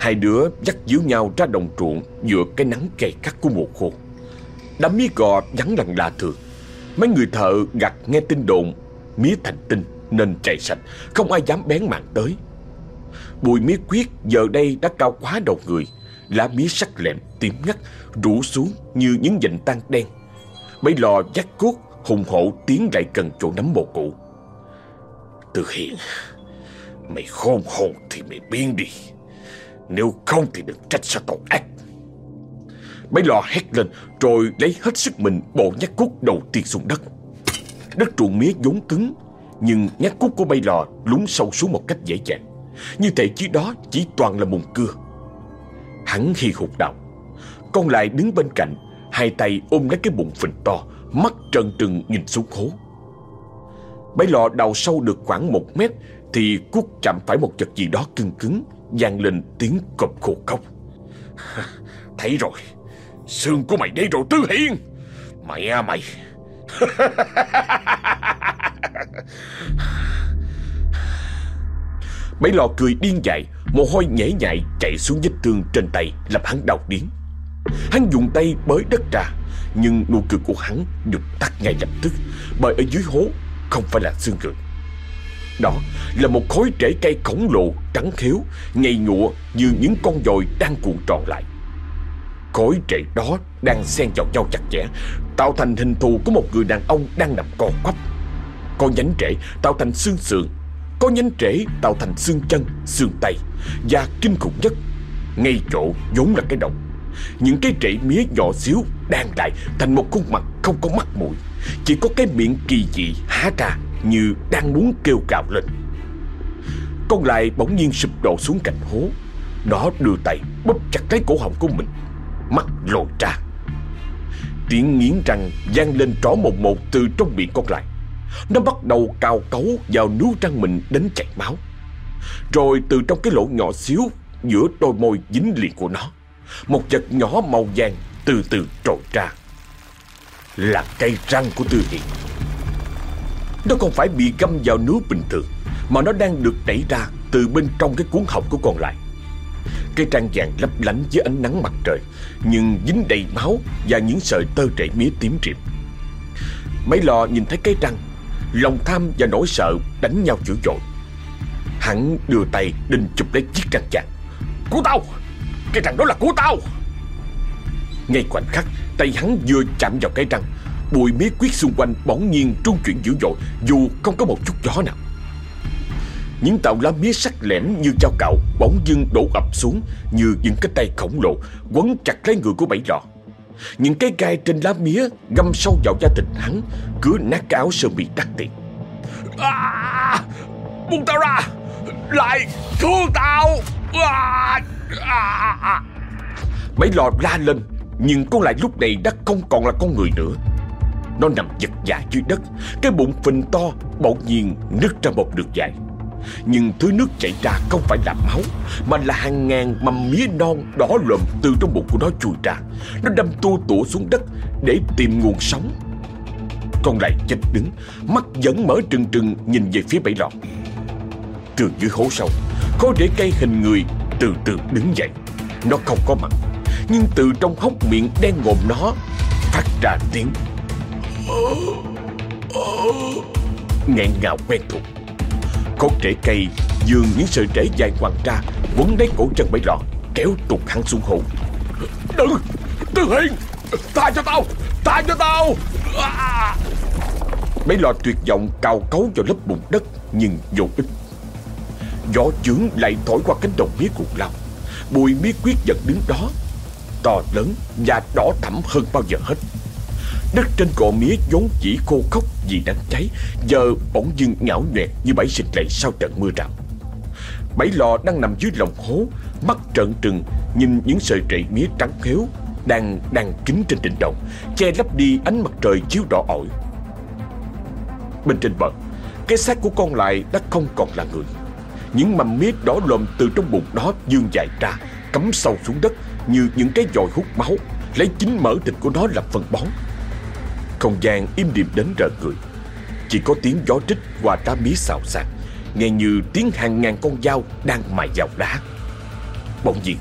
Hai đứa dắt díu nhau ra đồng ruộng Giữa cái nắng cay cắt của mùa khô. Đám mía gò vắng lặng lạ thường. Mấy người thợ gặt nghe tin đồn, Mía thành tinh nên chạy sạch, Không ai dám bén mạng tới. Bụi mía quyết giờ đây đã cao quá đầu người, Lá mía sắc lẹm, tím ngắt, Rủ xuống như những dạnh tan đen. Mấy lò dắt cuốc, hùng hổ tiến lại gần chỗ nắm bồ cụ Từ hiện, Mày khôn hồn thì mày biến đi. Nếu không thì đừng trách sao tội ác. Mấy lò hét lên, Rồi lấy hết sức mình bộ nhát cuốc đầu tiên xuống đất. Đất ruộng mía vốn cứng nhưng nhát cút của bay lò lún sâu xuống một cách dễ dàng. Như thể dưới đó chỉ toàn là mùn cưa. Hắn hi hụt đầu Con lại đứng bên cạnh, Hai tay ôm lấy cái bụng phình to, Mắt trần trừng nhìn xuống hố. Bấy lò đào sâu được khoảng một mét Thì cút chạm phải một vật gì đó cứng cứng, vang lên tiếng cộp khô khóc *laughs* Thấy rồi. Xương của mày đây rồi Tư Hiên. Mày à mày. *laughs* Mấy lò cười điên dại, Mồ hôi nhễ nhại chạy xuống vết thương trên tay, Làm hắn đau điến Hắn dùng tay bới đất ra, Nhưng nụ cười của hắn được tắt ngay lập tức, Bởi ở dưới hố Không phải là xương người Đó là một khối rễ cây khổng lồ, Trắng khéo, Nhầy nhụa như những con dồi đang cuộn tròn lại. Khối rễ đó đang xen vào nhau chặt chẽ, Tạo thành hình thù của một người đàn ông đang nằm co quắp. Có nhánh rễ tạo thành xương sườn Có nhánh rễ tạo thành xương chân, xương tay Và kinh khủng nhất Ngay chỗ vốn là cái động Những cái rễ mía nhỏ xíu Đang lại thành một khuôn mặt không có mắt mũi Chỉ có cái miệng kỳ dị há ra Như đang muốn kêu gào lên. Con lại bỗng nhiên sụp đổ xuống cạnh hố Nó đưa tay bóp chặt lấy cổ họng của mình Mắt lồi ra. Tiếng nghiến răng vang lên trỏ một một từ trong miệng con lại. Nó bắt đầu cào cấu vào nướu răng mình đến chảy máu. Rồi từ trong cái lỗ nhỏ xíu Giữa đôi môi dính liền của nó, Một vật nhỏ màu vàng từ từ trồi ra. Là cây răng của Tư Hiền. Nó không phải bị găm vào nướu bình thường, Mà nó đang được đẩy ra từ bên trong cái cuốn họng của con lại. Cây trang vàng lấp lánh dưới ánh nắng mặt trời, Nhưng dính đầy máu Và những sợi tơ rễ mía tím riệm Mấy lò nhìn thấy cây răng Lòng tham và nỗi sợ đánh nhau dữ dội. Hắn đưa tay định chụp lấy chiếc trăng vàng Của tao! Cái trăng đó là của tao! Ngay khoảnh khắc, Tay hắn vừa chạm vào cái trăng Bụi mía quyết xung quanh bỗng nhiên trung chuyển dữ dội, Dù không có một chút gió nào. Những tàu lá mía sắc lẻm như dao cạo bỗng dưng đổ ập xuống, như những cái tay khổng lồ quấn chặt lấy người của bảy lọ. Những cái gai trên lá mía găm sâu vào da thịt hắn, cứ nát cái áo sơ mi đắt tiền. À, buông tao ra, lại thương tao. À, à, à. à. Lò la lên, nhưng con lại lúc này đã không còn là con người nữa. Nó nằm giật dạ dưới đất, cái bụng phình to bỗng nhiên nứt ra một đường dài. Nhưng thứ nước chảy ra không phải là máu, Mà là hàng ngàn mầm mía non đỏ lợm từ trong bụng của nó chui ra. Nó đâm tua tủa xuống đất để tìm nguồn sống. Con lại chết đứng, Mắt vẫn mở trừng trừng nhìn về phía bẫy lọt. Từ dưới hố sâu, Có rễ cây hình người từ từ đứng dậy. Nó không có mặt, Nhưng từ trong hốc miệng đen ngồm nó Phát ra tiếng. Nghẹn ngào quen thuộc. Cốt rễ cây, dường những sợi rễ dài ngoằn ra, Quấn lấy cổ chân bảy lọ Kéo trục hắn xuống hồ. Đừng, Tư Hiền Tha cho tao, Tha cho tao. À. Mấy lọ tuyệt vọng cào cấu vào lớp bùn đất, Nhưng vô ích. Gió chướng lại thổi qua cánh đồng mía cuồng lao. Bụi mía quyết vật đứng đó, To lớn và đỏ thẳm hơn bao giờ hết. Đất trên cọ mía vốn chỉ khô khốc vì nắng cháy. Giờ bỗng dưng ngảo nhoẹt như bãi xịt lệ sau trận mưa rào. Bảy lò đang nằm dưới lòng hố, Mắt trợn trừng, Nhìn những sợi rễ mía trắng khéo Đang đang kín trên đỉnh đầu, Che lấp đi ánh mặt trời chiếu đỏ ỏi Bên trên bờ, Cái xác của con lại đã không còn là người. Những mầm mía đỏ lồm từ trong bụng đó dương dài ra, Cắm sâu xuống đất Như những cái dòi hút máu, Lấy chính mỡ thịt của nó làm phân bón không gian im điềm đến rợn người Chỉ có tiếng gió trích qua đá mía xào xạc, Nghe như tiếng hàng ngàn con dao đang mài vào đá. Bỗng nhiên,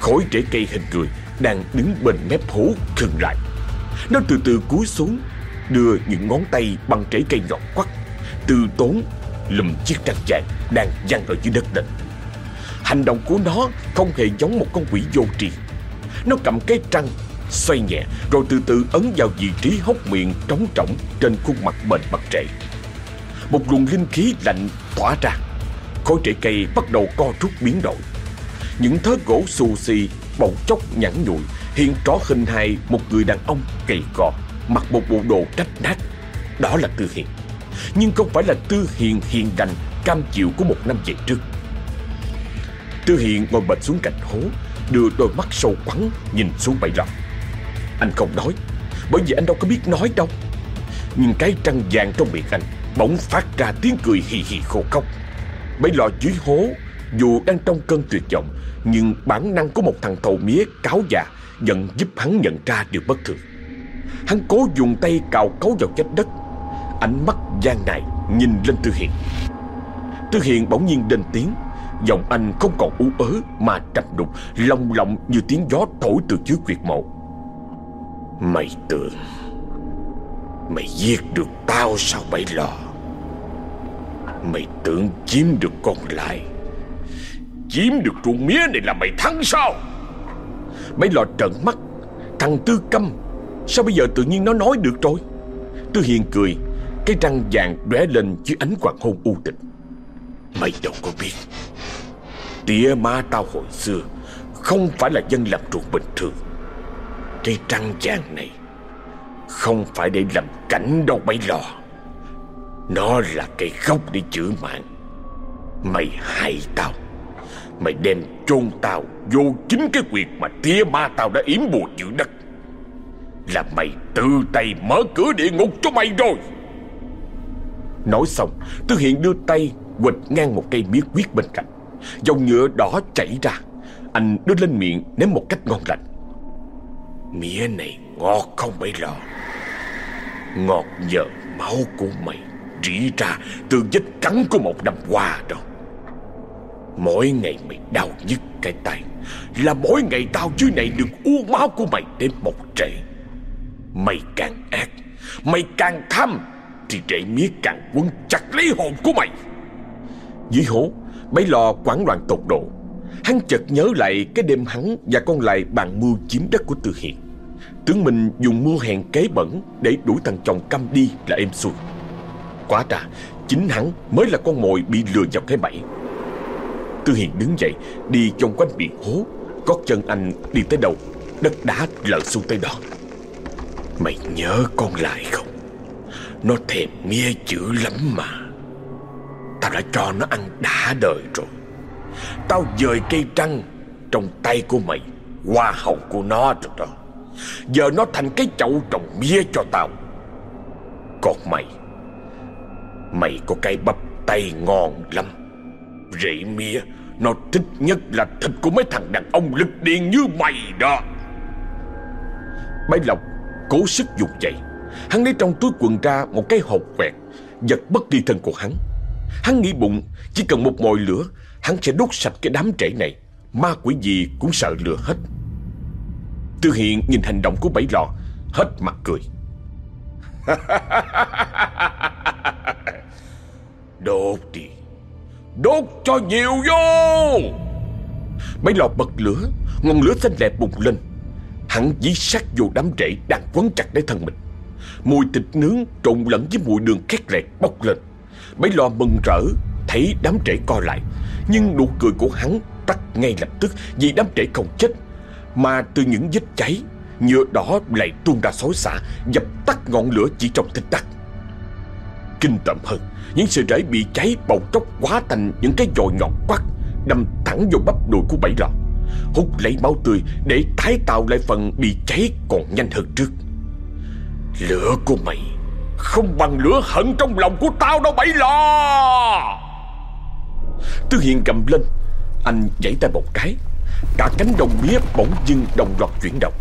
Khối rễ cây hình người Đang đứng bên mép hố khừng lại. Nó từ từ cúi xuống, Đưa những ngón tay bằng rễ cây nhọn quắt Từ tốn lùm chiếc răng vàng Đang văng ở dưới đất lên. Hành động của nó không hề giống một con quỷ vô tri. Nó cầm cái trăng Xoay nhẹ, rồi từ từ ấn vào vị trí hốc miệng trống trỏng trên khuôn mặt bền mặt trệ Một luồng linh khí lạnh tỏa ra. Khối rễ cây bắt đầu co rút biến đổi. Những thớ gỗ xù xì bỗng chốc nhẵn nhụi, Hiện rõ hình hài một người đàn ông gầy gò Mặc một bộ đồ rách nát. Đó là Tư Hiền. Nhưng không phải là Tư Hiền hiền đành Cam chịu của một năm về trước. Tư Hiền ngồi bệt xuống cạnh hố, Đưa đôi mắt sâu quắn nhìn xuống bãi rộng anh không nói, Bởi vì anh đâu có biết nói đâu. Nhưng cái trăng vàng trong miệng anh Bỗng phát ra tiếng cười hì hì khô khóc Bấy lò dưới hố, Dù đang trong cơn tuyệt vọng, Nhưng bản năng của một thằng thầu mía cáo già Vẫn giúp hắn nhận ra điều bất thường. Hắn cố dùng tay cào cấu vào vách đất. Ánh mắt gian nài nhìn lên Tư Hiền. Tư Hiền bỗng nhiên lên tiếng. Giọng anh không còn ú ớ Mà trầm đục, long lộng như tiếng gió thổi từ dưới quyệt mộ. Mày tưởng Mày giết được tao sao mày lò Mày tưởng chiếm được con lại, Chiếm được ruộng mía này là mày thắng sao? Mày lò trợn mắt Thằng Tư Câm Sao bây giờ tự nhiên nó nói được rồi? Tư Hiền cười, Cái răng vàng đóe lên dưới ánh hoàng hôn u tịch. Mày đâu có biết, Tía ma tao hồi xưa Không phải là dân làm ruộng bình thường. Cây trăng vàng này. Không phải để làm cảnh đâu bấy lò Nó là cây gốc để chữa mạng. Mày hại tao. Mày đem chôn tao vô chính cái quyệt mà tía ma tao đã yếm bùa giữ đất. Là mày tự tay mở cửa địa ngục cho mày rồi. Nói xong, Tư Hiện đưa tay quệt ngang một cây mía quyết bên cạnh. Dòng nhựa đỏ chảy ra. Anh đưa lên miệng ném một cách ngon lành. Mía này ngọt không mấy lo. Ngọt nhờ máu của mày Rỉ ra từ vết cắn của một năm qua đâu Mỗi ngày mày đau nhức cái tay Là mỗi ngày tao dưới này được uống máu của mày đến một trễ. Mày càng ác, Mày càng thăm Thì trễ mía càng quấn chặt lấy hồn của mày. Dưới hố mấy lò quảng loạn tột độ Hắn chợt nhớ lại cái đêm hắn Và con lại bàn mưu chiếm đất của Tư Hiền. Tướng mình dùng mưu hèn kế bẩn Để đuổi thằng chồng căm đi là êm xuôi. Quá ra Chính hắn mới là con mồi bị lừa vào cái bẫy Tư Hiền đứng dậy, Đi trong quanh biển hố, Gót chân anh đi tới đâu Đất đá lở xuống tới đó. Mày nhớ con lại không? Nó thèm mía chữ lắm mà. Tao đã cho nó ăn đã đời rồi. Tao dời cây trăng Trong tay của mày, Hoa hậu của nó rồi đó. Giờ nó thành cái chậu trồng mía cho tao. Còn mày Mày có cái bắp tay ngon lắm. Rễ mía, Nó thích nhất là thịt của mấy thằng đàn ông lực điên như mày đó. Bái Lộc cố sức dùng dậy. Hắn lấy trong túi quần ra một cái hộp quẹt, Giật bất đi thân của hắn. Hắn nghĩ bụng, Chỉ cần một mồi lửa Hắn sẽ đốt sạch cái đám trẻ này. Ma quỷ gì cũng sợ lửa hết. Tư Hiện nhìn hành động của bảy lò, Hết mặt cười. *laughs* Đốt đi. Đốt cho nhiều vô. Mấy lò bật lửa, Ngọn lửa xanh lẹ bùng lên. Hắn dí sát vô đám rễ đang quấn chặt lấy thân mình. Mùi thịt nướng trộn lẫn với mùi đường khét lẹt bốc lên. Mấy lò mừng rỡ, Thấy đám rễ co lại. Nhưng nụ cười của hắn tắt ngay lập tức Vì đám trẻ không chết. Mà từ những vết cháy, Nhựa đỏ lại tuôn ra xối xả, Dập tắt ngọn lửa chỉ trong tích tắc. Kinh tởm hơn, Những sợi rễ bị cháy bầu tróc quá thành những cái dồi ngọt quắt Đâm thẳng vô bắp đùi của bảy lọ Hút lấy máu tươi để tái tạo lại phần bị cháy còn nhanh hơn trước. Lửa của mày Không bằng lửa hận trong lòng của tao đâu, bảy lọ Tư Hiền cầm lên. Anh giãy tay một cái. Cả cánh đồng mía bỗng dưng đồng loạt chuyển động.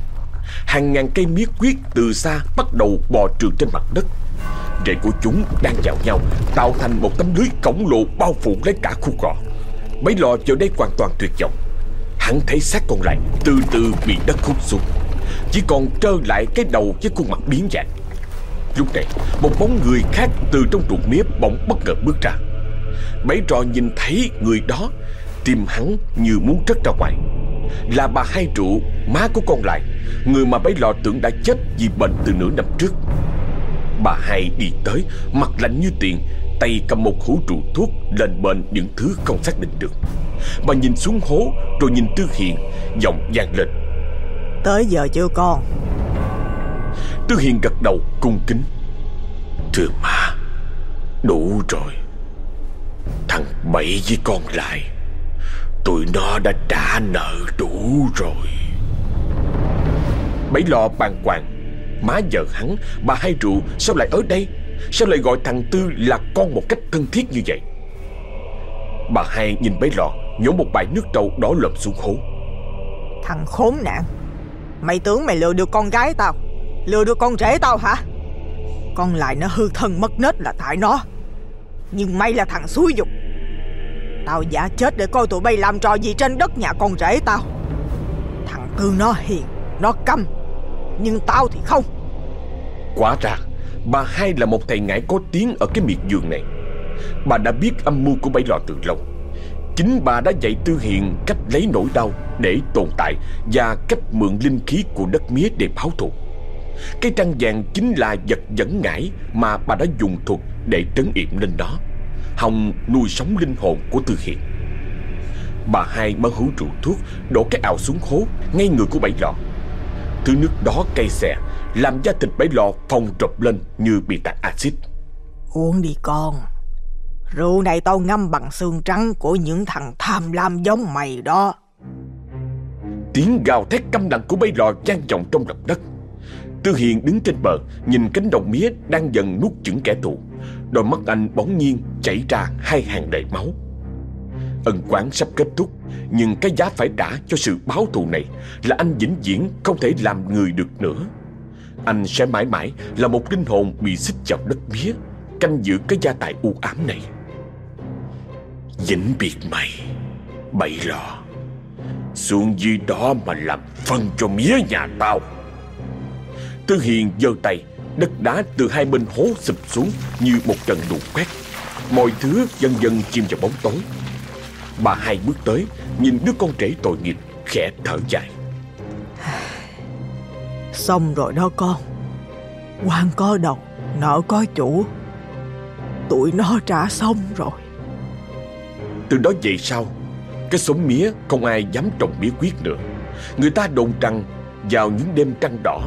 Hàng ngàn cây mía quyết từ xa bắt đầu bò trườn trên mặt đất. Rễ của chúng đang vào nhau, Tạo thành một tấm lưới khổng lồ bao phủ lấy cả khu cỏ Mấy lò giờ đây hoàn toàn tuyệt vọng. Hắn thấy xác còn lại từ từ bị đất hút xuống. Chỉ còn trơ lại cái đầu với khuôn mặt biến dạng. Lúc này, một bóng người khác từ trong ruộng mía bỗng bất ngờ bước ra. Bảy trò nhìn thấy người đó Tim hắn như muốn rớt ra ngoài. Là bà hai trụ Má của con lại Người mà bấy lò tưởng đã chết vì bệnh từ nửa năm trước. Bà hai đi tới Mặt lạnh như tiền Tay cầm một hũ trụ thuốc Lên bên những thứ không xác định được. Bà nhìn xuống hố Rồi nhìn Tư Hiền Giọng vang lên. Tới giờ chưa con? Tư Hiền gật đầu cung kính. Thưa má Đủ rồi Thằng Bảy với con lại. Tụi nó đã trả nợ đủ rồi. Bảy lo bàng hoàng. Má vợ hắn, Bà hai rượu, sao lại ở đây? Sao lại gọi thằng Tư là con một cách thân thiết như vậy? Bà hai nhìn bấy lọ Nhổ một bãi nước trâu đỏ lợm xuống hố. Thằng khốn nạn. Mày tưởng mày lừa được con gái tao? Lừa được con rể tao hả? Con lại nó hư thân mất nết là tại nó. Nhưng mày là thằng xúi dục. Tao giả chết để coi tụi bay làm trò gì trên đất nhà con rể tao. Thằng Tư nó hiền, Nó câm, Nhưng tao thì không. Quả ra, Bà hai là một thầy ngải có tiếng ở cái miệt vườn này. Bà đã biết âm mưu của bảy lò từ lâu. Chính bà đã dạy Tư Hiền cách lấy nỗi đau để tồn tại Và cách mượn linh khí của đất mía để báo thù. Cái trăng vàng chính là vật dẫn ngải mà bà đã dùng thuật để trấn yểm lên đó Hòng nuôi sống linh hồn của Tư Hiền. Bà hai mới hữu rượu thuốc Đổ cái ảo xuống hố Ngay người của bảy lò. Thứ nước đó cay xè Làm da thịt bảy lò phồng rộp lên Như bị tạt axit. Uống đi con. Rượu này tao ngâm bằng xương trắng Của những thằng tham lam giống mày đó. Tiếng gào thét căm đằng của bảy lò vang vọng trong lòng đất. Tư Hiền đứng trên bờ Nhìn cánh đồng mía đang dần nuốt chửng kẻ thù Đôi mắt anh bỗng nhiên chảy ra hai hàng lệ máu. Ân quán sắp kết thúc, Nhưng cái giá phải trả cho sự báo thù này Là anh vĩnh viễn không thể làm người được nữa. Anh sẽ mãi mãi là một linh hồn bị xích vào đất mía, Canh giữ cái gia tài u ám này. Vĩnh biệt mày Bậy lò. Xuống dưới đó mà làm phân cho mía nhà tao. Tư Hiền giơ tay Đất đá từ hai bên hố sụp xuống Như một trận lũ quét. Mọi thứ dần dần chìm vào bóng tối. Bà hai bước tới Nhìn đứa con trẻ tội nghiệp Khẽ thở dài. *sighs* Xong rồi đó con. Quan có đầu Nợ có chủ. Tụi nó trả xong rồi. Từ đó về sau Cái xóm mía không ai dám trồng mía quyết nữa. Người ta đồn rằng Vào những đêm trăng đỏ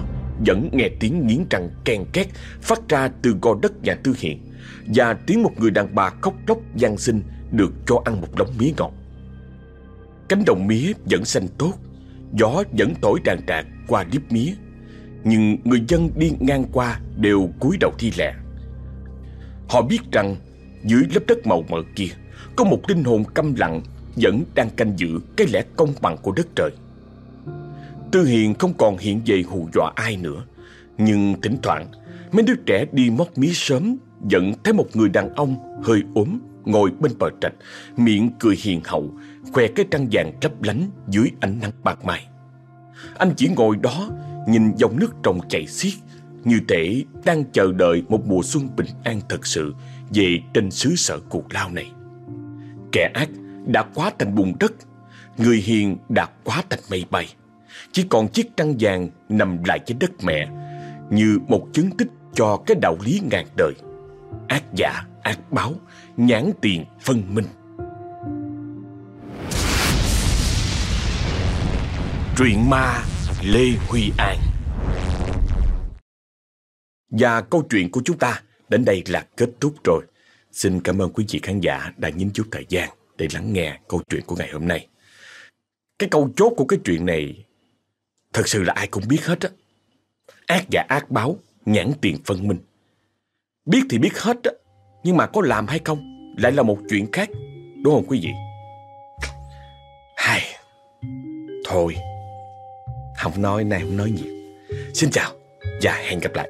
vẫn nghe tiếng nghiến răng ken két Phát ra từ gò đất nhà Tư Hiện Và tiếng một người đàn bà khóc lóc gian sinh Được cho ăn một đống mía ngọt. Cánh đồng mía vẫn xanh tốt, Gió vẫn thổi tràn trạc qua điếp mía. Nhưng người dân đi ngang qua Đều cúi đầu thi lẹ Họ biết rằng Dưới lớp đất màu mỡ kia, Có một linh hồn câm lặng Vẫn đang canh giữ cái lẽ công bằng của đất trời. Tư Hiền không còn hiện về hù dọa ai nữa. Nhưng thỉnh thoảng, Mấy đứa trẻ đi móc mí sớm, dẫn thấy một người đàn ông hơi ốm Ngồi bên bờ trạch, Miệng cười hiền hậu, Khoe cái trăng vàng lấp lánh dưới ánh nắng bạc mai. Anh chỉ ngồi đó, Nhìn dòng nước trồng chảy xiết, Như thể đang chờ đợi một mùa xuân bình an thật sự Về trên xứ sở cuộc lao này. Kẻ ác đã quá thành bùn đất, Người hiền đã quá thành mây bay. Chỉ còn chiếc trăng vàng nằm lại trên đất mẹ Như một chứng tích cho cái đạo lý ngàn đời Ác giả, ác báo, nhãn tiền, phân minh Truyện ma Lê Huy An Và câu chuyện của chúng ta đến đây là kết thúc rồi. Xin cảm ơn quý vị khán giả đã nhín chút thời gian để lắng nghe câu chuyện của ngày hôm nay. Cái câu chốt của cái chuyện này thật sự là ai cũng biết hết á. Ác giả ác báo, nhãn tiền phân minh. Biết thì biết hết á, nhưng mà có làm hay không lại là một chuyện khác, đúng không quý vị? Hay, thôi, không nói này không nói nhiều. Xin chào và hẹn gặp lại.